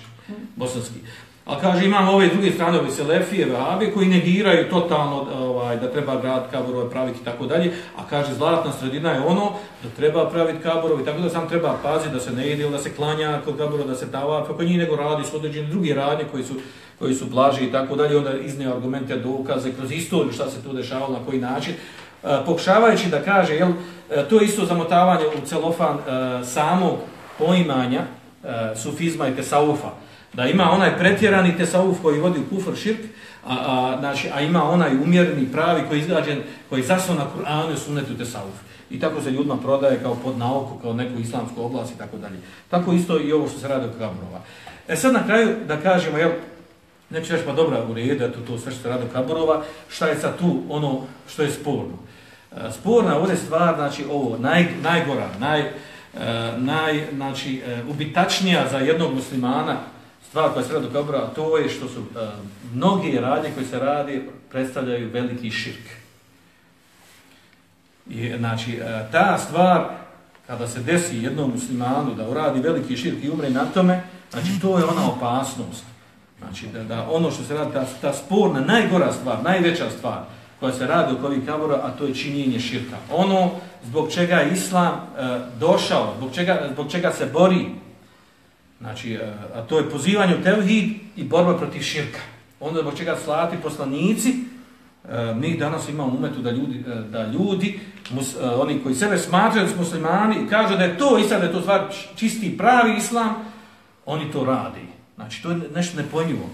bosanski. A kaže, imamo ove druge strane, ove Selefije, Vahabe, koji negiraju totalno ovaj, da treba grad kaborove praviti i tako dalje, a kaže, zlatna sredina je ono da treba praviti kaborove i tako da sam treba paziti da se ne ide da se klanja kod kaborova, da se tava, kako njih nego radi s određene druge radnje koji su, koji su blaži i tako dalje, onda iznije argumente, dokaze kroz istoriju šta se tu dešavalo, na koji način. E, pokušavajući da kaže, jel, e, to je isto zamotavanje u celofan e, samog poimanja sufizma i tesaufa, da ima onaj pretjerani tesauf koji vodi u kufr širk, a, a, znači, a ima onaj umjerni pravi koji je izgrađen, koji zasao na Kur'anu i sunnetu tesauf. I tako se ljudima prodaje kao pod nauku, kao neku islamsku oblast i tako dalje. Tako isto i ovo što se radi oko kabrova. E sad na kraju da kažemo, jel, Neće reći pa dobra u redu, to, to sve što se radi kaburova, šta je sad tu ono što je sporno? E, sporna ovdje stvar, znači ovo, naj, najgora, naj, e, naj, znači, e, ubitačnija za jednog muslimana, stvar koja se radi u kabura, to je što su mnoge mnogi radnje koje se radi predstavljaju veliki širk. I, znači, ta stvar, kada se desi jednom muslimanu da uradi veliki širk i umre na tome, znači, to je ona opasnost. Znači, da, da ono što se radi, ta, ta sporna, najgora stvar, najveća stvar koja se radi oko ovih kabora, a to je činjenje širka. Ono zbog čega je Islam e, došao, zbog čega, zbog čega se bori, Znači, e, a to je pozivanje u tevhid i borba protiv širka. Ono zbog čega slati poslanici, e, mi danas imamo umetu da ljudi, e, da ljudi mus, e, oni koji sebe smatraju s muslimani i kažu da je to islam, da je to stvar čisti pravi islam, oni to radi. Znači, to je nešto nepojnjivo.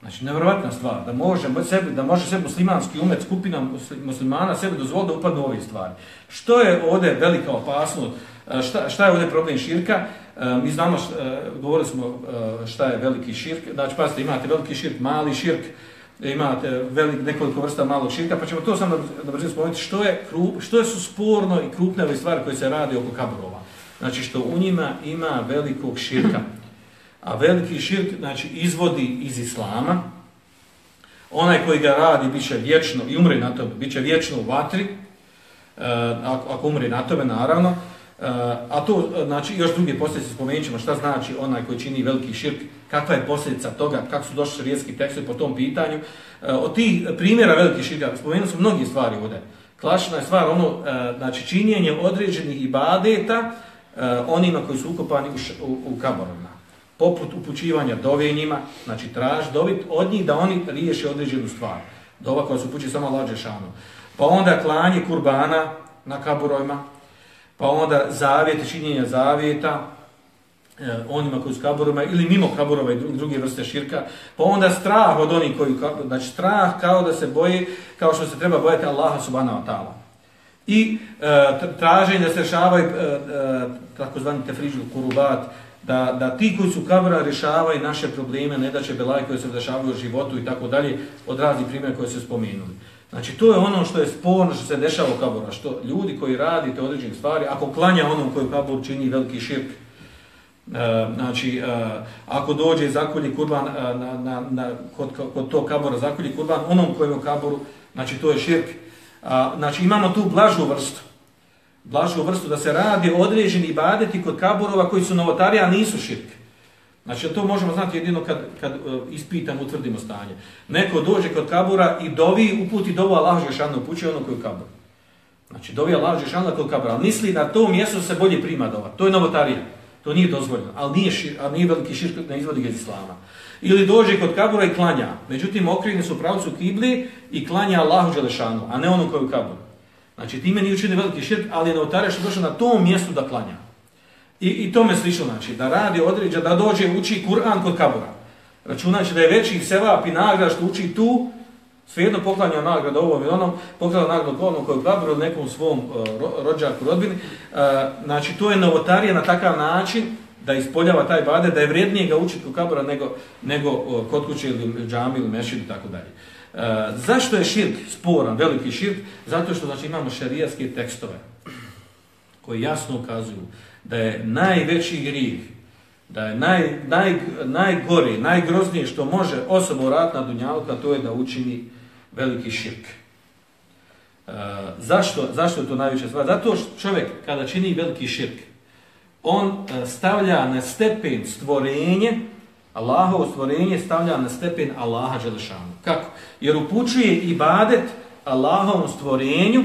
Znači, nevjerovatna stvar, da može, sebi, da može sebi muslimanski umet, skupina muslimana, sebe dozvoli da upadne u ove stvari. Što je ovdje velika opasnost? E, šta, šta je ovdje problem širka? E, mi znamo, šta, e, govorili smo šta je veliki širk, znači pazite, imate veliki širk, mali širk, imate velik, nekoliko vrsta malog širka, pa ćemo to samo da brzim spomenuti, što je, krup, što je su sporno i krupne ove stvari koje se radi oko kaburova. Znači što u njima ima velikog širka, a veliki širk znači, izvodi iz islama, onaj koji ga radi biće vječno i umri na tome, biće vječno u vatri, e, ako, ako umri na tome, naravno, e, a to, znači, još druge posljedice spomenut ćemo šta znači onaj koji čini veliki širk, kakva je posljedica toga, kako su došli rijetski tekstovi po tom pitanju. E, od tih primjera velikih širka, spomenuli su mnogi stvari ovdje. Klasična je stvar, ono, znači, činjenje određenih ibadeta onima koji su ukopani u, u, u kaborima. Poput upućivanja dovenjima, znači, traž dobit od njih da oni riješe određenu stvar. Dova koja su upući samo lađe šanu. Pa onda klanje kurbana na kaburojima, pa onda zavjet, činjenja zavjeta eh, onima koji su kaburima ili mimo kaburova i druge, vrste širka, pa onda strah od onih koji, znači strah kao da se boji, kao što se treba bojati Allaha subhanahu wa ta'ala. I e, traženje da se rešavaju e, e, takozvani tefriđu kurubat, da, da ti koji su kabra rješavaju naše probleme, ne da će belaj koje se dešavaju u životu i tako dalje, od raznih primjera koje se spomenuli. Znači, to je ono što je sporno što se dešava u kabura, što ljudi koji radite određene stvari, ako klanja onom koji kabur čini veliki širk, E, znači, e, ako dođe zakolji kurban e, na, na, na, kod, kod to kabora zakolji kurban, onom kojem je kaboru, znači to je širk. A, znači, imamo tu blažu vrstu. Blažu vrstu da se radi određeni ibadeti kod kaburova koji su novotari, a nisu širke. Znači, to možemo znati jedino kad, kad e, ispitamo, utvrdimo stanje. Neko dođe kod kabura i dovi, uputi dovu Allah Žešanu, upući ono koji je kabor. Znači, dovi Allah Žešanu kod kabura, ali misli na to mjesto se bolje prima dova. To je novotarija. To nije dozvoljeno, ali nije, šir, ali nije veliki širk, ne izvodi ga iz islama. Ili dođe kod kabura i klanja. Međutim, okrivni su pravcu kibli i klanja Allahu Đelešanu, a ne ono koju kabur. Znači, time nije učinio veliki širk, ali je novotarija što došao na tom mjestu da klanja. I, i to me slično, znači, da radi određa, da dođe uči Kur'an kod kabura. Računajući da je veći sevap i nagrad što uči tu, Svejedno poklanja nagradu ovom ili onom, poklanja nagradu onom koju je ili nekom svom uh, rođaku, rodbini. Uh, znači, to je novotarija na takav način da ispoljava taj bade, da je vrijednije ga učiti kod kabura nego, nego uh, kod kuće ili džami ili mešid i tako dalje. E, zašto je širk sporan, veliki širk? Zato što znači, imamo šarijatske tekstove koji jasno ukazuju da je najveći grih, da je naj, naj, najgori, najgroznije što može osoba uraditi na dunjalka, to je da učini veliki širk. Uh, zašto, zašto je to najviše stvar? Zato što čovjek kada čini veliki širk, on uh, stavlja na stepen stvorenje, Allahovo stvorenje stavlja na stepen Allaha Đelešanu. Kako? Jer upućuje ibadet Allahovom stvorenju,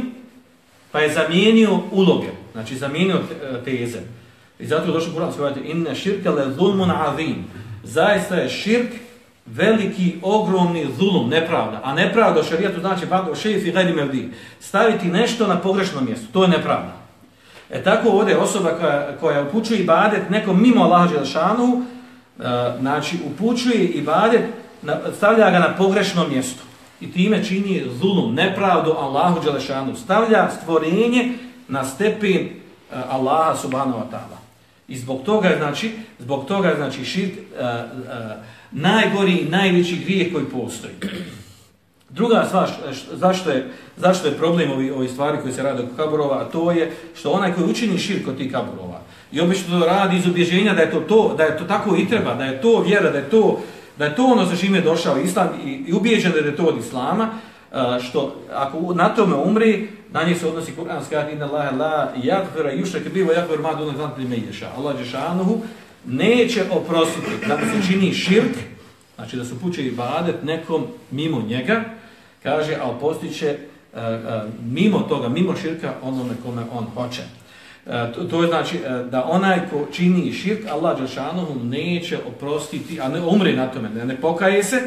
pa je zamijenio uloge, znači zamijenio e, teze. I zato je došlo Kur'an svojati, inne širke le zulmun azim. Zaista je širk veliki, ogromni zulum, nepravda. A nepravda u šarijetu znači bado šeif i gajni mevdi. Staviti nešto na pogrešno mjesto, to je nepravda. E tako ovdje osoba koja, koja upućuje ibadet nekom mimo Allaha Đelšanu, e, znači upućuje ibadet, na, stavlja ga na pogrešno mjesto. I time čini zulum, nepravdu Allahu Đelešanu. Stavlja stvorenje na stepen eh, Allaha Subhanahu Wa Ta'ala. I zbog toga, znači, zbog toga, znači, širk, uh, uh, najgori i najveći grijeh koji postoji. Druga stvar, zašto je, zašto je problem ovi, ovi stvari koji se rade oko kaburova, a to je što onaj koji učini širk od tih kaburova i obično to radi iz ubježenja da je to, to, da je to tako i treba, da je to vjera, da je to, da je to ono za čime je došao islam i, i ubijeđen da je to od islama, e, što ako na tome umri, na njih se odnosi kuranski ajat inna Allahe la yakfira yushraka bihi wa yakfir ma duna zalika liman yasha. Allah džeshanuhu neće oprostiti da se čini širk, znači da se puče ibadet nekom mimo njega, kaže, al postiće uh, uh, mimo toga, mimo širka onome kome on hoće. E, to, to je znači e, da onaj ko čini širk, Allah Đelšanohu neće oprostiti, a ne umri na tome, ne, ne pokaje se,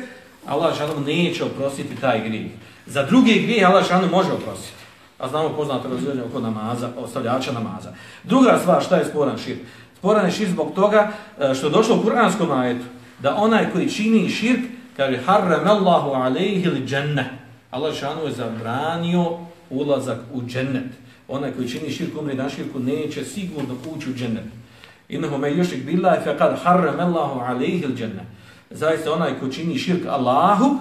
Allah Đelšanohu neće oprostiti taj grijeh. Za drugi grijeh Allah Đelšanohu može oprostiti a znamo poznato razvijenje oko namaza, ostavljača namaza. Druga stvar, šta je sporan širk? Sporan je širk zbog toga e, što je došlo u kuranskom ajetu, da onaj koji čini širk, kaže, harramallahu Allahu alaihi li dženne. Allah Đelšanohu je zabranio ulazak u džennet. Onaj koji čini širk, umri na širku, neće sigurno ući u džennet. Innahu me yushrik billahi faqad harrama Allahu alayhi al-jannah. Zaista onaj ko čini širk Allahu,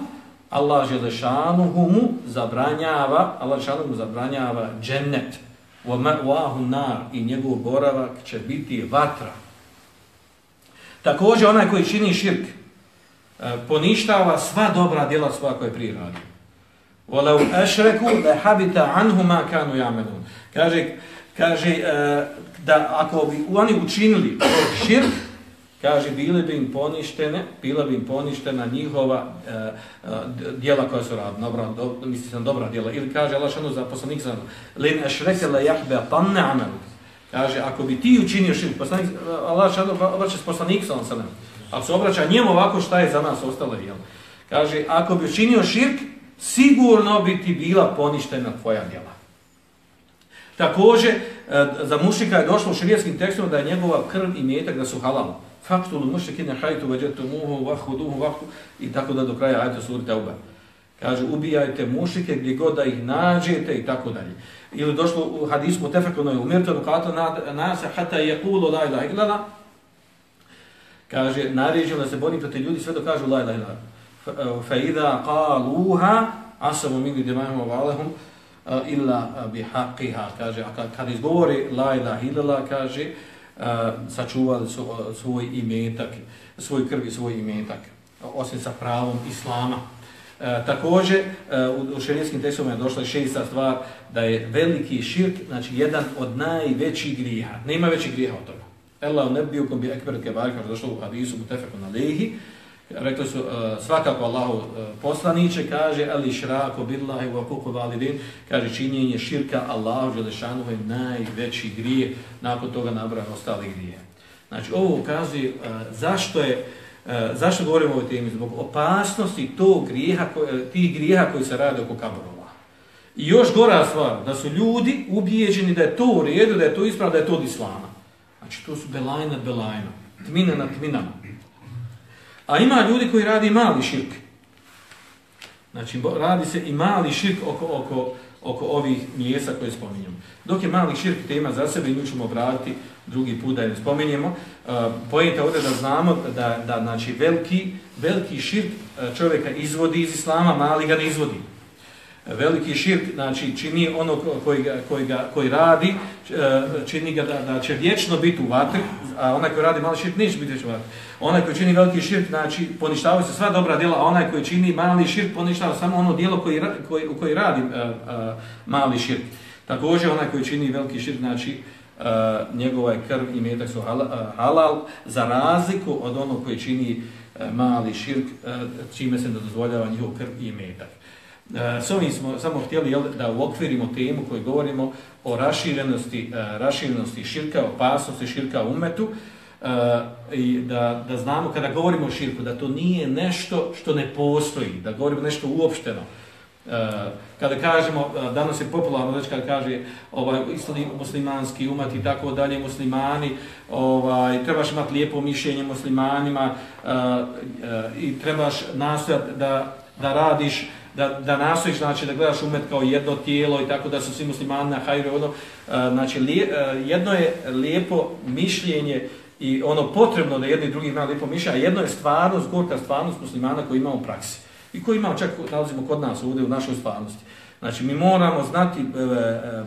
Allah Želešanuhu mu zabranjava, Allah Želešanuhu mu zabranjava džennet. Wa ma'wahu nar i njegov boravak će biti vatra. Također onaj koji čini širk e, poništava sva dobra djela svoja koje prije radi. Walau ashraku la habita anhum ma kanu ya'malun. Kaže kaže e, da ako bi oni učinili širk kaže bile bi im poništene, bila bi im poništena njihova e, e, djela koja su radna, dobra, do, misli sam dobra djela, ili kaže Allah šanu za poslanik sam, len ešreke la jahbe tanne amelu, kaže ako bi ti učinio širk, poslanik, Allah šanu obraća s poslanik sam sam, ali se obraća njemu ovako šta je za nas ostalo, djela. kaže ako bi učinio širk, sigurno bi ti bila poništena tvoja djela. Također, e, za mušika je došlo u širijetskim tekstom da je njegova krv i metak da su halal faktulu mušrikine hajtu vađetu muhu, vahuduhu, vahu, i tako da do kraja ajte suri Tauba. Kaže, ubijajte mušike gdje god da ih nađete i tako dalje. Ili došlo u hadismu tefekunoj umirtanu ono kata nasa hata je la ilaha ilana, kaže, naređeno da se borim protiv ljudi sve dok kažu la ilaha illallah. Fa e, idha qaluha asamu min dimahum wa alahum illa bihaqiha, kaže a kad, izgovori la ilaha illallah kaže sačuvali su svoj imetak svoj krvi svoj imetak osim sa pravom islama E, također, e, u, u šerijskim tekstovima je došla šesta stvar da je veliki širk, znači jedan od najvećih griha. Nema većih griha od toga. Allah ne bio kom bi ekber kebar, kao došlo u hadisu u tefeku na lehi, rekli su uh, svakako Allahu uh, poslaniće, kaže ali šrako billahi wa kuku validin, kaže činjenje širka Allahu Želešanu je najveći grije, nakon toga nabraja ostali grije. Znači ovo ukazuje uh, zašto je zašto govorimo o ovoj temi? Zbog opasnosti tog grijeha, tih grijeha koji se rade oko kaborova. I još gora stvar, da su ljudi ubijeđeni da je to u redu, da je to ispravno, da je to od islama. Znači, to su belajna belajna, tmina na tminama. A ima ljudi koji radi mali širk. Znači, radi se i mali širk oko, oko, oko ovih mjesa koje spominjamo. Dok je mali širk tema za sebe, mi ćemo obratiti drugi put da je spominjemo. E, uh, Pojete ovdje da znamo da, da znači, veliki, veliki širk e, čovjeka izvodi iz islama, mali ga ne izvodi. Veliki širk znači, čini ono koji, ga, koji, ga, koji radi, e, čini ga da, da će vječno biti u vatri, a onaj koji radi mali širk neće biti vječno u vatri. Onaj koji čini veliki širk, znači poništavaju se sva dobra djela, a onaj koji čini mali širk poništava samo ono djelo koji, koji, u koji radi a, a, mali širk. Također onaj koji čini veliki širk, znači a, njegova je krv i metak su halal, halal za razliku od onog koji čini mali širk, čime se ne dozvoljava njihov krv i metak. E, s ovim smo samo htjeli jel, da uokvirimo temu koju govorimo o raširenosti, e, raširenosti širka, opasnosti širka umetu e, i da, da znamo kada govorimo o širku da to nije nešto što ne postoji, da govorimo nešto uopšteno. Kada kažemo, danas je popularno reći kada kaže ovaj, muslimanski umat i tako dalje, muslimani, ovaj, trebaš imati lijepo mišljenje muslimanima i trebaš nastojati da, da radiš, da, da nastojiš, znači da gledaš umet kao jedno tijelo i tako da su svi muslimani na hajru. Ono, e, znači, lije, e, jedno je lijepo mišljenje i ono potrebno da jedni drugi ima lijepo mišljenje, a jedno je stvarnost, gorka stvarnost muslimana koju imamo u praksi i koji imamo čak nalazimo kod nas ovdje u našoj stvarnosti. Znači, mi moramo znati e,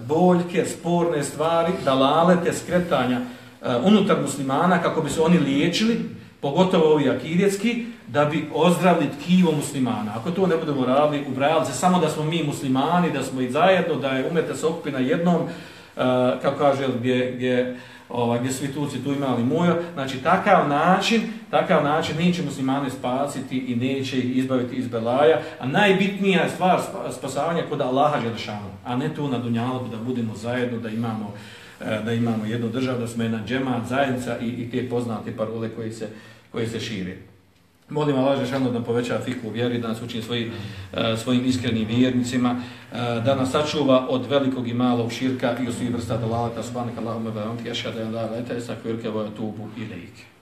boljke, sporne stvari, dalalete, skretanja unutar muslimana kako bi se oni liječili, pogotovo ovi akidjetski, da bi ozdravili tkivo muslimana. Ako to ne budemo radili, ubrajali se samo da smo mi muslimani, da smo i zajedno, da je umete se okupi na jednom, e, kako kaže, gdje, gdje ovaj, gdje svi tuci tu imali mojo, znači takav način, takav način neće muslimane spasiti i neće ih izbaviti iz belaja, a najbitnija je stvar spasavanja kod Allaha Želešanu, a ne tu na Dunjalu da budemo zajedno, da imamo e, da imamo jednu državu, da smo jedna džemat, zajednica i, i te poznate parole koje se, koje se šire. Molim Allah Žešanu da poveća fiku vjeri, da nas učini svoji, uh, svojim iskrenim vjernicima, uh, da nas sačuva od velikog i malog širka i od svih vrsta dolalata. Svanika Allahumma wa ti ashhadu da la ilaha illa anta astaghfiruka wa atubu ilaik.